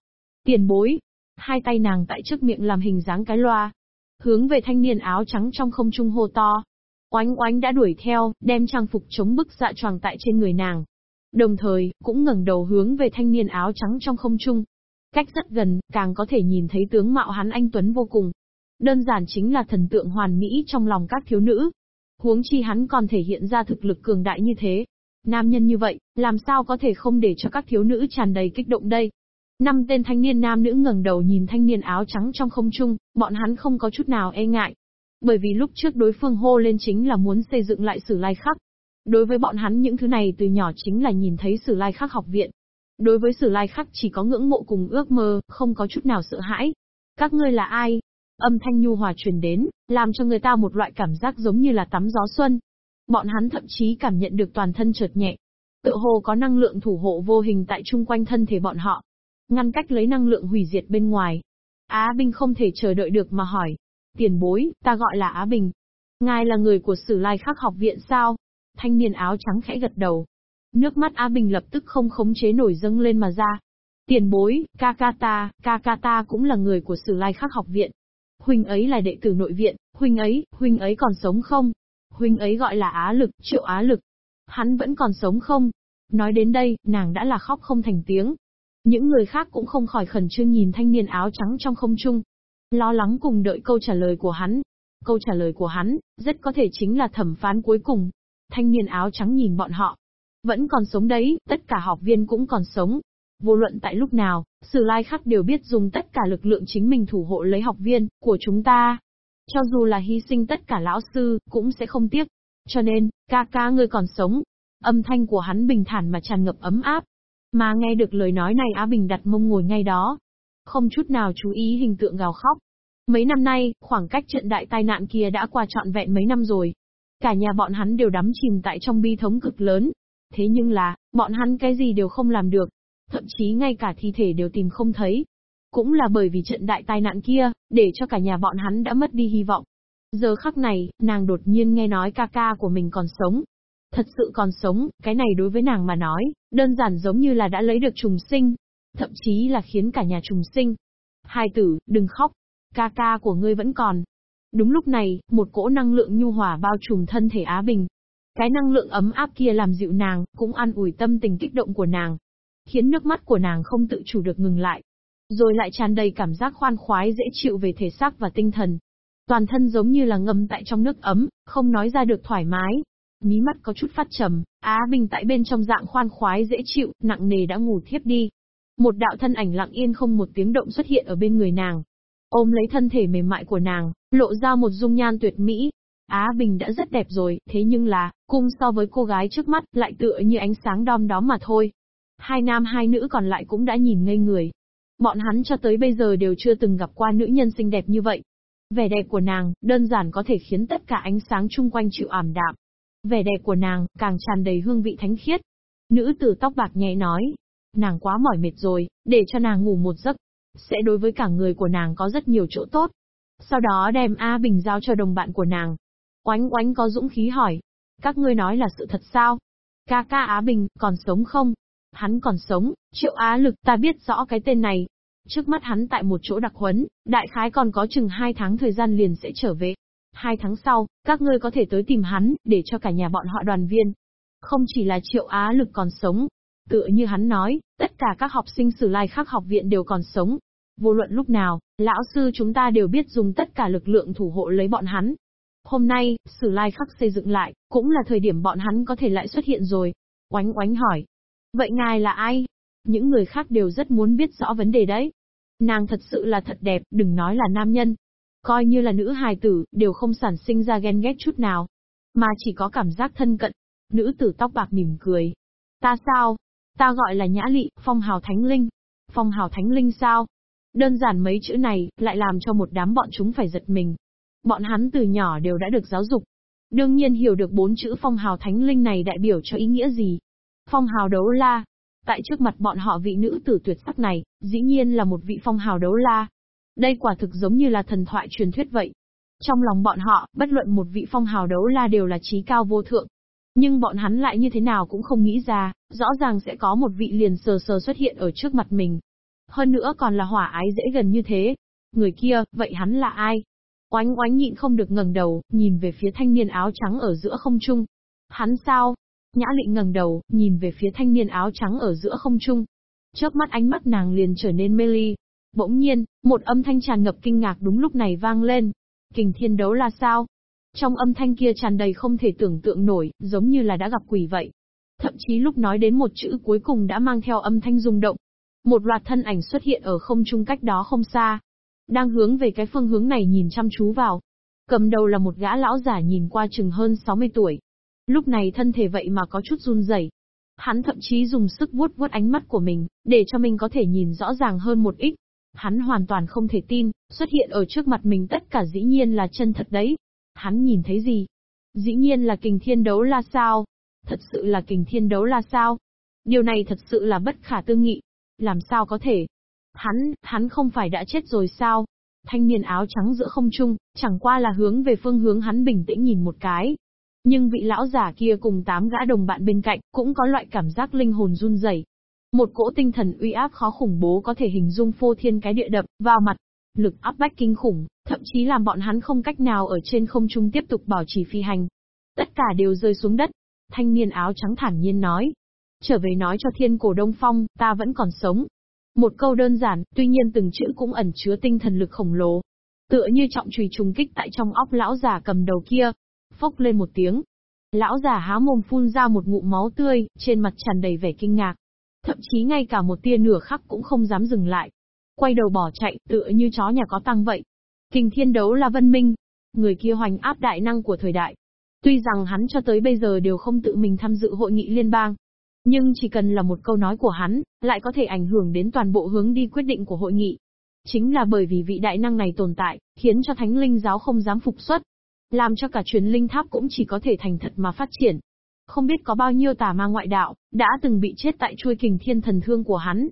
Tiền bối. Hai tay nàng tại trước miệng làm hình dáng cái loa. Hướng về thanh niên áo trắng trong không trung hô to. Oánh oánh đã đuổi theo, đem trang phục chống bức dạ tròn tại trên người nàng. Đồng thời, cũng ngẩng đầu hướng về thanh niên áo trắng trong không trung. Cách rất gần, càng có thể nhìn thấy tướng mạo hắn anh Tuấn vô cùng. Đơn giản chính là thần tượng hoàn mỹ trong lòng các thiếu nữ. Huống chi hắn còn thể hiện ra thực lực cường đại như thế. Nam nhân như vậy, làm sao có thể không để cho các thiếu nữ tràn đầy kích động đây? Năm tên thanh niên nam nữ ngẩng đầu nhìn thanh niên áo trắng trong không trung, bọn hắn không có chút nào e ngại. Bởi vì lúc trước đối phương hô lên chính là muốn xây dựng lại sử lai khắc. Đối với bọn hắn những thứ này từ nhỏ chính là nhìn thấy sử lai khắc học viện. Đối với sử lai khắc chỉ có ngưỡng mộ cùng ước mơ, không có chút nào sợ hãi. Các ngươi là ai? Âm thanh nhu hòa truyền đến, làm cho người ta một loại cảm giác giống như là tắm gió xuân. Bọn hắn thậm chí cảm nhận được toàn thân chợt nhẹ. Tự hồ có năng lượng thủ hộ vô hình tại chung quanh thân thể bọn họ. Ngăn cách lấy năng lượng hủy diệt bên ngoài. Á Bình không thể chờ đợi được mà hỏi. Tiền bối, ta gọi là Á Bình. Ngài là người của Sử Lai Khắc học viện sao? Thanh niên áo trắng khẽ gật đầu. Nước mắt Á Bình lập tức không khống chế nổi dâng lên mà ra. Tiền bối, Kakata, Kakata cũng là người của Sử Lai Khắc học viện. Huynh ấy là đệ tử nội viện, huynh ấy, huynh ấy còn sống không? Huynh ấy gọi là Á Lực, Triệu Á Lực. Hắn vẫn còn sống không? Nói đến đây, nàng đã là khóc không thành tiếng. Những người khác cũng không khỏi khẩn trương nhìn thanh niên áo trắng trong không trung. Lo lắng cùng đợi câu trả lời của hắn. Câu trả lời của hắn, rất có thể chính là thẩm phán cuối cùng. Thanh niên áo trắng nhìn bọn họ. Vẫn còn sống đấy, tất cả học viên cũng còn sống. Vô luận tại lúc nào, Sử Lai Khắc đều biết dùng tất cả lực lượng chính mình thủ hộ lấy học viên của chúng ta. Cho dù là hy sinh tất cả lão sư, cũng sẽ không tiếc. Cho nên, ca ca ngươi còn sống. Âm thanh của hắn bình thản mà tràn ngập ấm áp. Mà nghe được lời nói này Á Bình đặt mông ngồi ngay đó. Không chút nào chú ý hình tượng gào khóc. Mấy năm nay, khoảng cách trận đại tai nạn kia đã qua trọn vẹn mấy năm rồi. Cả nhà bọn hắn đều đắm chìm tại trong bi thống cực lớn. Thế nhưng là, bọn hắn cái gì đều không làm được. Thậm chí ngay cả thi thể đều tìm không thấy. Cũng là bởi vì trận đại tai nạn kia, để cho cả nhà bọn hắn đã mất đi hy vọng. Giờ khắc này, nàng đột nhiên nghe nói ca ca của mình còn sống. Thật sự còn sống, cái này đối với nàng mà nói, đơn giản giống như là đã lấy được trùng sinh. Thậm chí là khiến cả nhà trùng sinh. Hai tử, đừng khóc. Ca ca của ngươi vẫn còn. Đúng lúc này, một cỗ năng lượng nhu hòa bao trùm thân thể Á Bình. Cái năng lượng ấm áp kia làm dịu nàng, cũng an ủi tâm tình kích động của nàng. Khiến nước mắt của nàng không tự chủ được ngừng lại. Rồi lại tràn đầy cảm giác khoan khoái dễ chịu về thể xác và tinh thần. Toàn thân giống như là ngâm tại trong nước ấm, không nói ra được thoải mái. Mí mắt có chút phát trầm, Á Bình tại bên trong dạng khoan khoái dễ chịu, nặng nề đã ngủ thiếp đi. Một đạo thân ảnh lặng yên không một tiếng động xuất hiện ở bên người nàng. Ôm lấy thân thể mềm mại của nàng, lộ ra một dung nhan tuyệt mỹ. Á Bình đã rất đẹp rồi, thế nhưng là, cung so với cô gái trước mắt, lại tựa như ánh sáng đom đóm mà thôi. Hai nam hai nữ còn lại cũng đã nhìn ngây người. Bọn hắn cho tới bây giờ đều chưa từng gặp qua nữ nhân xinh đẹp như vậy. Vẻ đẹp của nàng, đơn giản có thể khiến tất cả ánh sáng chung quanh chịu ảm đạm. Vẻ đẹp của nàng, càng tràn đầy hương vị thánh khiết. Nữ tử tóc bạc nhẹ nói, nàng quá mỏi mệt rồi, để cho nàng ngủ một giấc, sẽ đối với cả người của nàng có rất nhiều chỗ tốt. Sau đó đem A Bình giao cho đồng bạn của nàng. Oánh oánh có dũng khí hỏi, các ngươi nói là sự thật sao? Ca ca Á Bình, còn sống không? Hắn còn sống, triệu á lực ta biết rõ cái tên này. Trước mắt hắn tại một chỗ đặc huấn, đại khái còn có chừng hai tháng thời gian liền sẽ trở về. Hai tháng sau, các ngươi có thể tới tìm hắn, để cho cả nhà bọn họ đoàn viên. Không chỉ là triệu á lực còn sống, Tựa như hắn nói, tất cả các học sinh sử lai khắc học viện đều còn sống. Vô luận lúc nào, lão sư chúng ta đều biết dùng tất cả lực lượng thủ hộ lấy bọn hắn. Hôm nay, sử lai khắc xây dựng lại, cũng là thời điểm bọn hắn có thể lại xuất hiện rồi. Oánh oánh hỏi. Vậy ngài là ai? Những người khác đều rất muốn biết rõ vấn đề đấy. Nàng thật sự là thật đẹp, đừng nói là nam nhân. Coi như là nữ hài tử, đều không sản sinh ra ghen ghét chút nào. Mà chỉ có cảm giác thân cận. Nữ tử tóc bạc mỉm cười. Ta sao, Ta gọi là nhã lị, phong hào thánh linh. Phong hào thánh linh sao? Đơn giản mấy chữ này, lại làm cho một đám bọn chúng phải giật mình. Bọn hắn từ nhỏ đều đã được giáo dục. Đương nhiên hiểu được bốn chữ phong hào thánh linh này đại biểu cho ý nghĩa gì. Phong hào đấu la. Tại trước mặt bọn họ vị nữ tử tuyệt sắc này, dĩ nhiên là một vị phong hào đấu la. Đây quả thực giống như là thần thoại truyền thuyết vậy. Trong lòng bọn họ, bất luận một vị phong hào đấu la đều là trí cao vô thượng, nhưng bọn hắn lại như thế nào cũng không nghĩ ra, rõ ràng sẽ có một vị liền sờ sờ xuất hiện ở trước mặt mình. Hơn nữa còn là hỏa ái dễ gần như thế. Người kia, vậy hắn là ai? Oánh oánh nhịn không được ngẩng đầu, nhìn về phía thanh niên áo trắng ở giữa không trung. Hắn sao? Nhã lị ngẩng đầu, nhìn về phía thanh niên áo trắng ở giữa không trung. Chớp mắt ánh mắt nàng liền trở nên mê ly. Bỗng nhiên, một âm thanh tràn ngập kinh ngạc đúng lúc này vang lên. Kình thiên đấu là sao? Trong âm thanh kia tràn đầy không thể tưởng tượng nổi, giống như là đã gặp quỷ vậy. Thậm chí lúc nói đến một chữ cuối cùng đã mang theo âm thanh rung động. Một loạt thân ảnh xuất hiện ở không trung cách đó không xa. Đang hướng về cái phương hướng này nhìn chăm chú vào. Cầm đầu là một gã lão giả nhìn qua chừng hơn 60 tuổi. Lúc này thân thể vậy mà có chút run rẩy. Hắn thậm chí dùng sức vuốt vuốt ánh mắt của mình, để cho mình có thể nhìn rõ ràng hơn một ít. Hắn hoàn toàn không thể tin, xuất hiện ở trước mặt mình tất cả dĩ nhiên là chân thật đấy. Hắn nhìn thấy gì? Dĩ nhiên là kình thiên đấu la sao? Thật sự là kình thiên đấu la sao? Điều này thật sự là bất khả tư nghị. Làm sao có thể? Hắn, hắn không phải đã chết rồi sao? Thanh niên áo trắng giữa không trung, chẳng qua là hướng về phương hướng hắn bình tĩnh nhìn một cái. Nhưng vị lão giả kia cùng tám gã đồng bạn bên cạnh, cũng có loại cảm giác linh hồn run rẩy. Một cỗ tinh thần uy áp khó khủng bố có thể hình dung phô thiên cái địa đập vào mặt, lực áp bách kinh khủng, thậm chí làm bọn hắn không cách nào ở trên không trung tiếp tục bảo trì phi hành. Tất cả đều rơi xuống đất. Thanh niên áo trắng thản nhiên nói. Trở về nói cho thiên cổ đông phong, ta vẫn còn sống. Một câu đơn giản, tuy nhiên từng chữ cũng ẩn chứa tinh thần lực khổng lồ. Tựa như trọng trùy trùng kích tại trong óc lão già cầm đầu kia. Phốc lên một tiếng. Lão già há mồm phun ra một ngụm máu tươi, trên mặt tràn đầy vẻ kinh ngạc. Thậm chí ngay cả một tia nửa khắc cũng không dám dừng lại quay đầu bỏ chạy, tựa như chó nhà có tăng vậy. Kình thiên đấu là vân minh, người kia hoành áp đại năng của thời đại. Tuy rằng hắn cho tới bây giờ đều không tự mình tham dự hội nghị liên bang, nhưng chỉ cần là một câu nói của hắn, lại có thể ảnh hưởng đến toàn bộ hướng đi quyết định của hội nghị. Chính là bởi vì vị đại năng này tồn tại, khiến cho thánh linh giáo không dám phục xuất. Làm cho cả truyền linh tháp cũng chỉ có thể thành thật mà phát triển. Không biết có bao nhiêu tà ma ngoại đạo, đã từng bị chết tại chuôi kình thiên thần thương của hắn,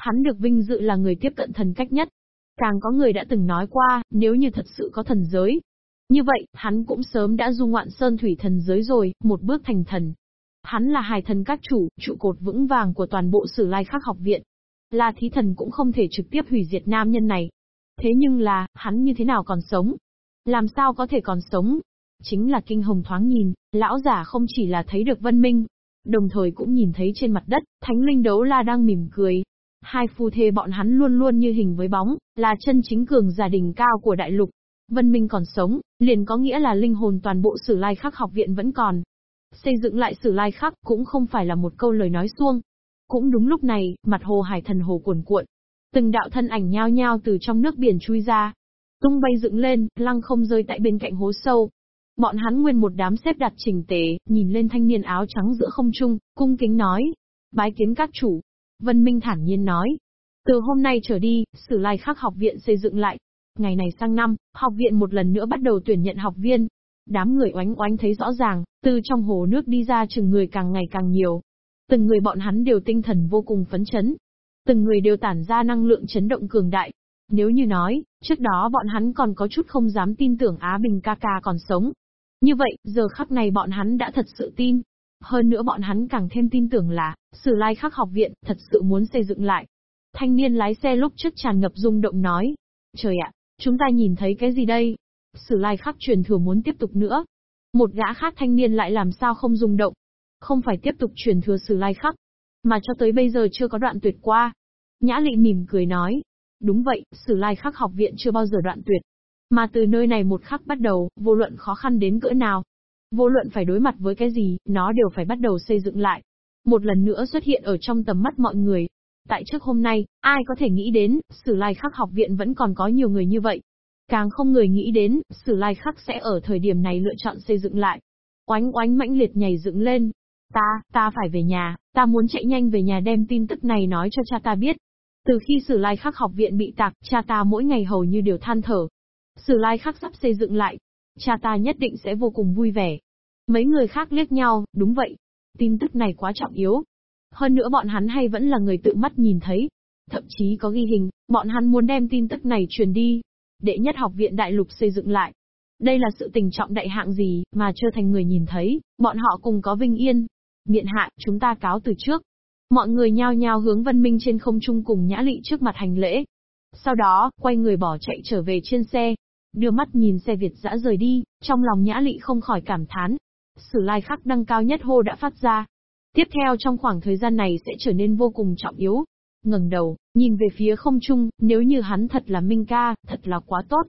Hắn được vinh dự là người tiếp cận thần cách nhất. Càng có người đã từng nói qua, nếu như thật sự có thần giới. Như vậy, hắn cũng sớm đã du ngoạn sơn thủy thần giới rồi, một bước thành thần. Hắn là hài thần các chủ, trụ cột vững vàng của toàn bộ sử lai khắc học viện. Là thí thần cũng không thể trực tiếp hủy diệt nam nhân này. Thế nhưng là, hắn như thế nào còn sống? Làm sao có thể còn sống. Chính là kinh hồng thoáng nhìn, lão giả không chỉ là thấy được Vân Minh, đồng thời cũng nhìn thấy trên mặt đất, thánh linh đấu la đang mỉm cười. Hai phu thê bọn hắn luôn luôn như hình với bóng, là chân chính cường gia đình cao của đại lục. Vân Minh còn sống, liền có nghĩa là linh hồn toàn bộ sử lai khắc học viện vẫn còn. Xây dựng lại sử lai khắc cũng không phải là một câu lời nói suông. Cũng đúng lúc này, mặt hồ hải thần hồ cuồn cuộn. Từng đạo thân ảnh nhao nhao từ trong nước biển chui ra. Tung bay dựng lên, lăng không rơi tại bên cạnh hố sâu. Bọn hắn nguyên một đám xếp đặt chỉnh tề, nhìn lên thanh niên áo trắng giữa không trung, cung kính nói. Bái kiến các chủ. Vân Minh thản nhiên nói. Từ hôm nay trở đi, Sử Lai Khắc học viện xây dựng lại, Ngày này sang năm, học viện một lần nữa bắt đầu tuyển nhận học viên. Đám người oánh oánh thấy rõ ràng, từ trong hồ nước đi ra chừng người càng ngày càng nhiều. Từng người bọn hắn đều tinh thần vô cùng phấn chấn. Từng người đều tản ra năng lượng chấn động cường đại. Nếu như nói, trước đó bọn hắn còn có chút không dám tin tưởng Á Bình ca ca còn sống. Như vậy, giờ khắc này bọn hắn đã thật sự tin. Hơn nữa bọn hắn càng thêm tin tưởng là, Sử Lai Khắc học viện thật sự muốn xây dựng lại. Thanh niên lái xe lúc trước tràn ngập rung động nói. Trời ạ, Chúng ta nhìn thấy cái gì đây? Sử lai khắc truyền thừa muốn tiếp tục nữa. Một gã khác thanh niên lại làm sao không rung động. Không phải tiếp tục truyền thừa sử lai khắc. Mà cho tới bây giờ chưa có đoạn tuyệt qua. Nhã lị mỉm cười nói. Đúng vậy, sử lai khắc học viện chưa bao giờ đoạn tuyệt. Mà từ nơi này một khắc bắt đầu, vô luận khó khăn đến cỡ nào. Vô luận phải đối mặt với cái gì, nó đều phải bắt đầu xây dựng lại. Một lần nữa xuất hiện ở trong tầm mắt mọi người, Tại trước hôm nay, ai có thể nghĩ đến, Sử Lai Khắc học viện vẫn còn có nhiều người như vậy. Càng không người nghĩ đến, Sử Lai Khắc sẽ ở thời điểm này lựa chọn xây dựng lại. Oánh oánh mãnh liệt nhảy dựng lên. Ta, ta phải về nhà, ta muốn chạy nhanh về nhà đem tin tức này nói cho cha ta biết. Từ khi Sử Lai Khắc học viện bị tạc, cha ta mỗi ngày hầu như đều than thở. Sử Lai Khắc sắp xây dựng lại. Cha ta nhất định sẽ vô cùng vui vẻ. Mấy người khác liếc nhau, đúng vậy. Tin tức này quá trọng yếu, hơn nữa bọn hắn hay vẫn là người tự mắt nhìn thấy. Thậm chí có ghi hình, bọn hắn muốn đem tin tức này truyền đi. Đệ nhất học viện đại lục xây dựng lại. Đây là sự tình trọng đại hạng gì, mà chưa thành người nhìn thấy, bọn họ cùng có vinh yên. Miện hạ, chúng ta cáo từ trước. Mọi người nhao nhao hướng văn minh trên không trung cùng nhã lị trước mặt hành lễ. Sau đó, quay người bỏ chạy trở về trên xe. Đưa mắt nhìn xe Việt dã rời đi, trong lòng nhã lị không khỏi cảm thán. Sử lai khắc đăng cao nhất hô đã phát ra, Tiếp theo trong khoảng thời gian này sẽ trở nên vô cùng trọng yếu. ngẩng đầu, nhìn về phía không trung, nếu như hắn thật là Minh ca, thật là quá tốt.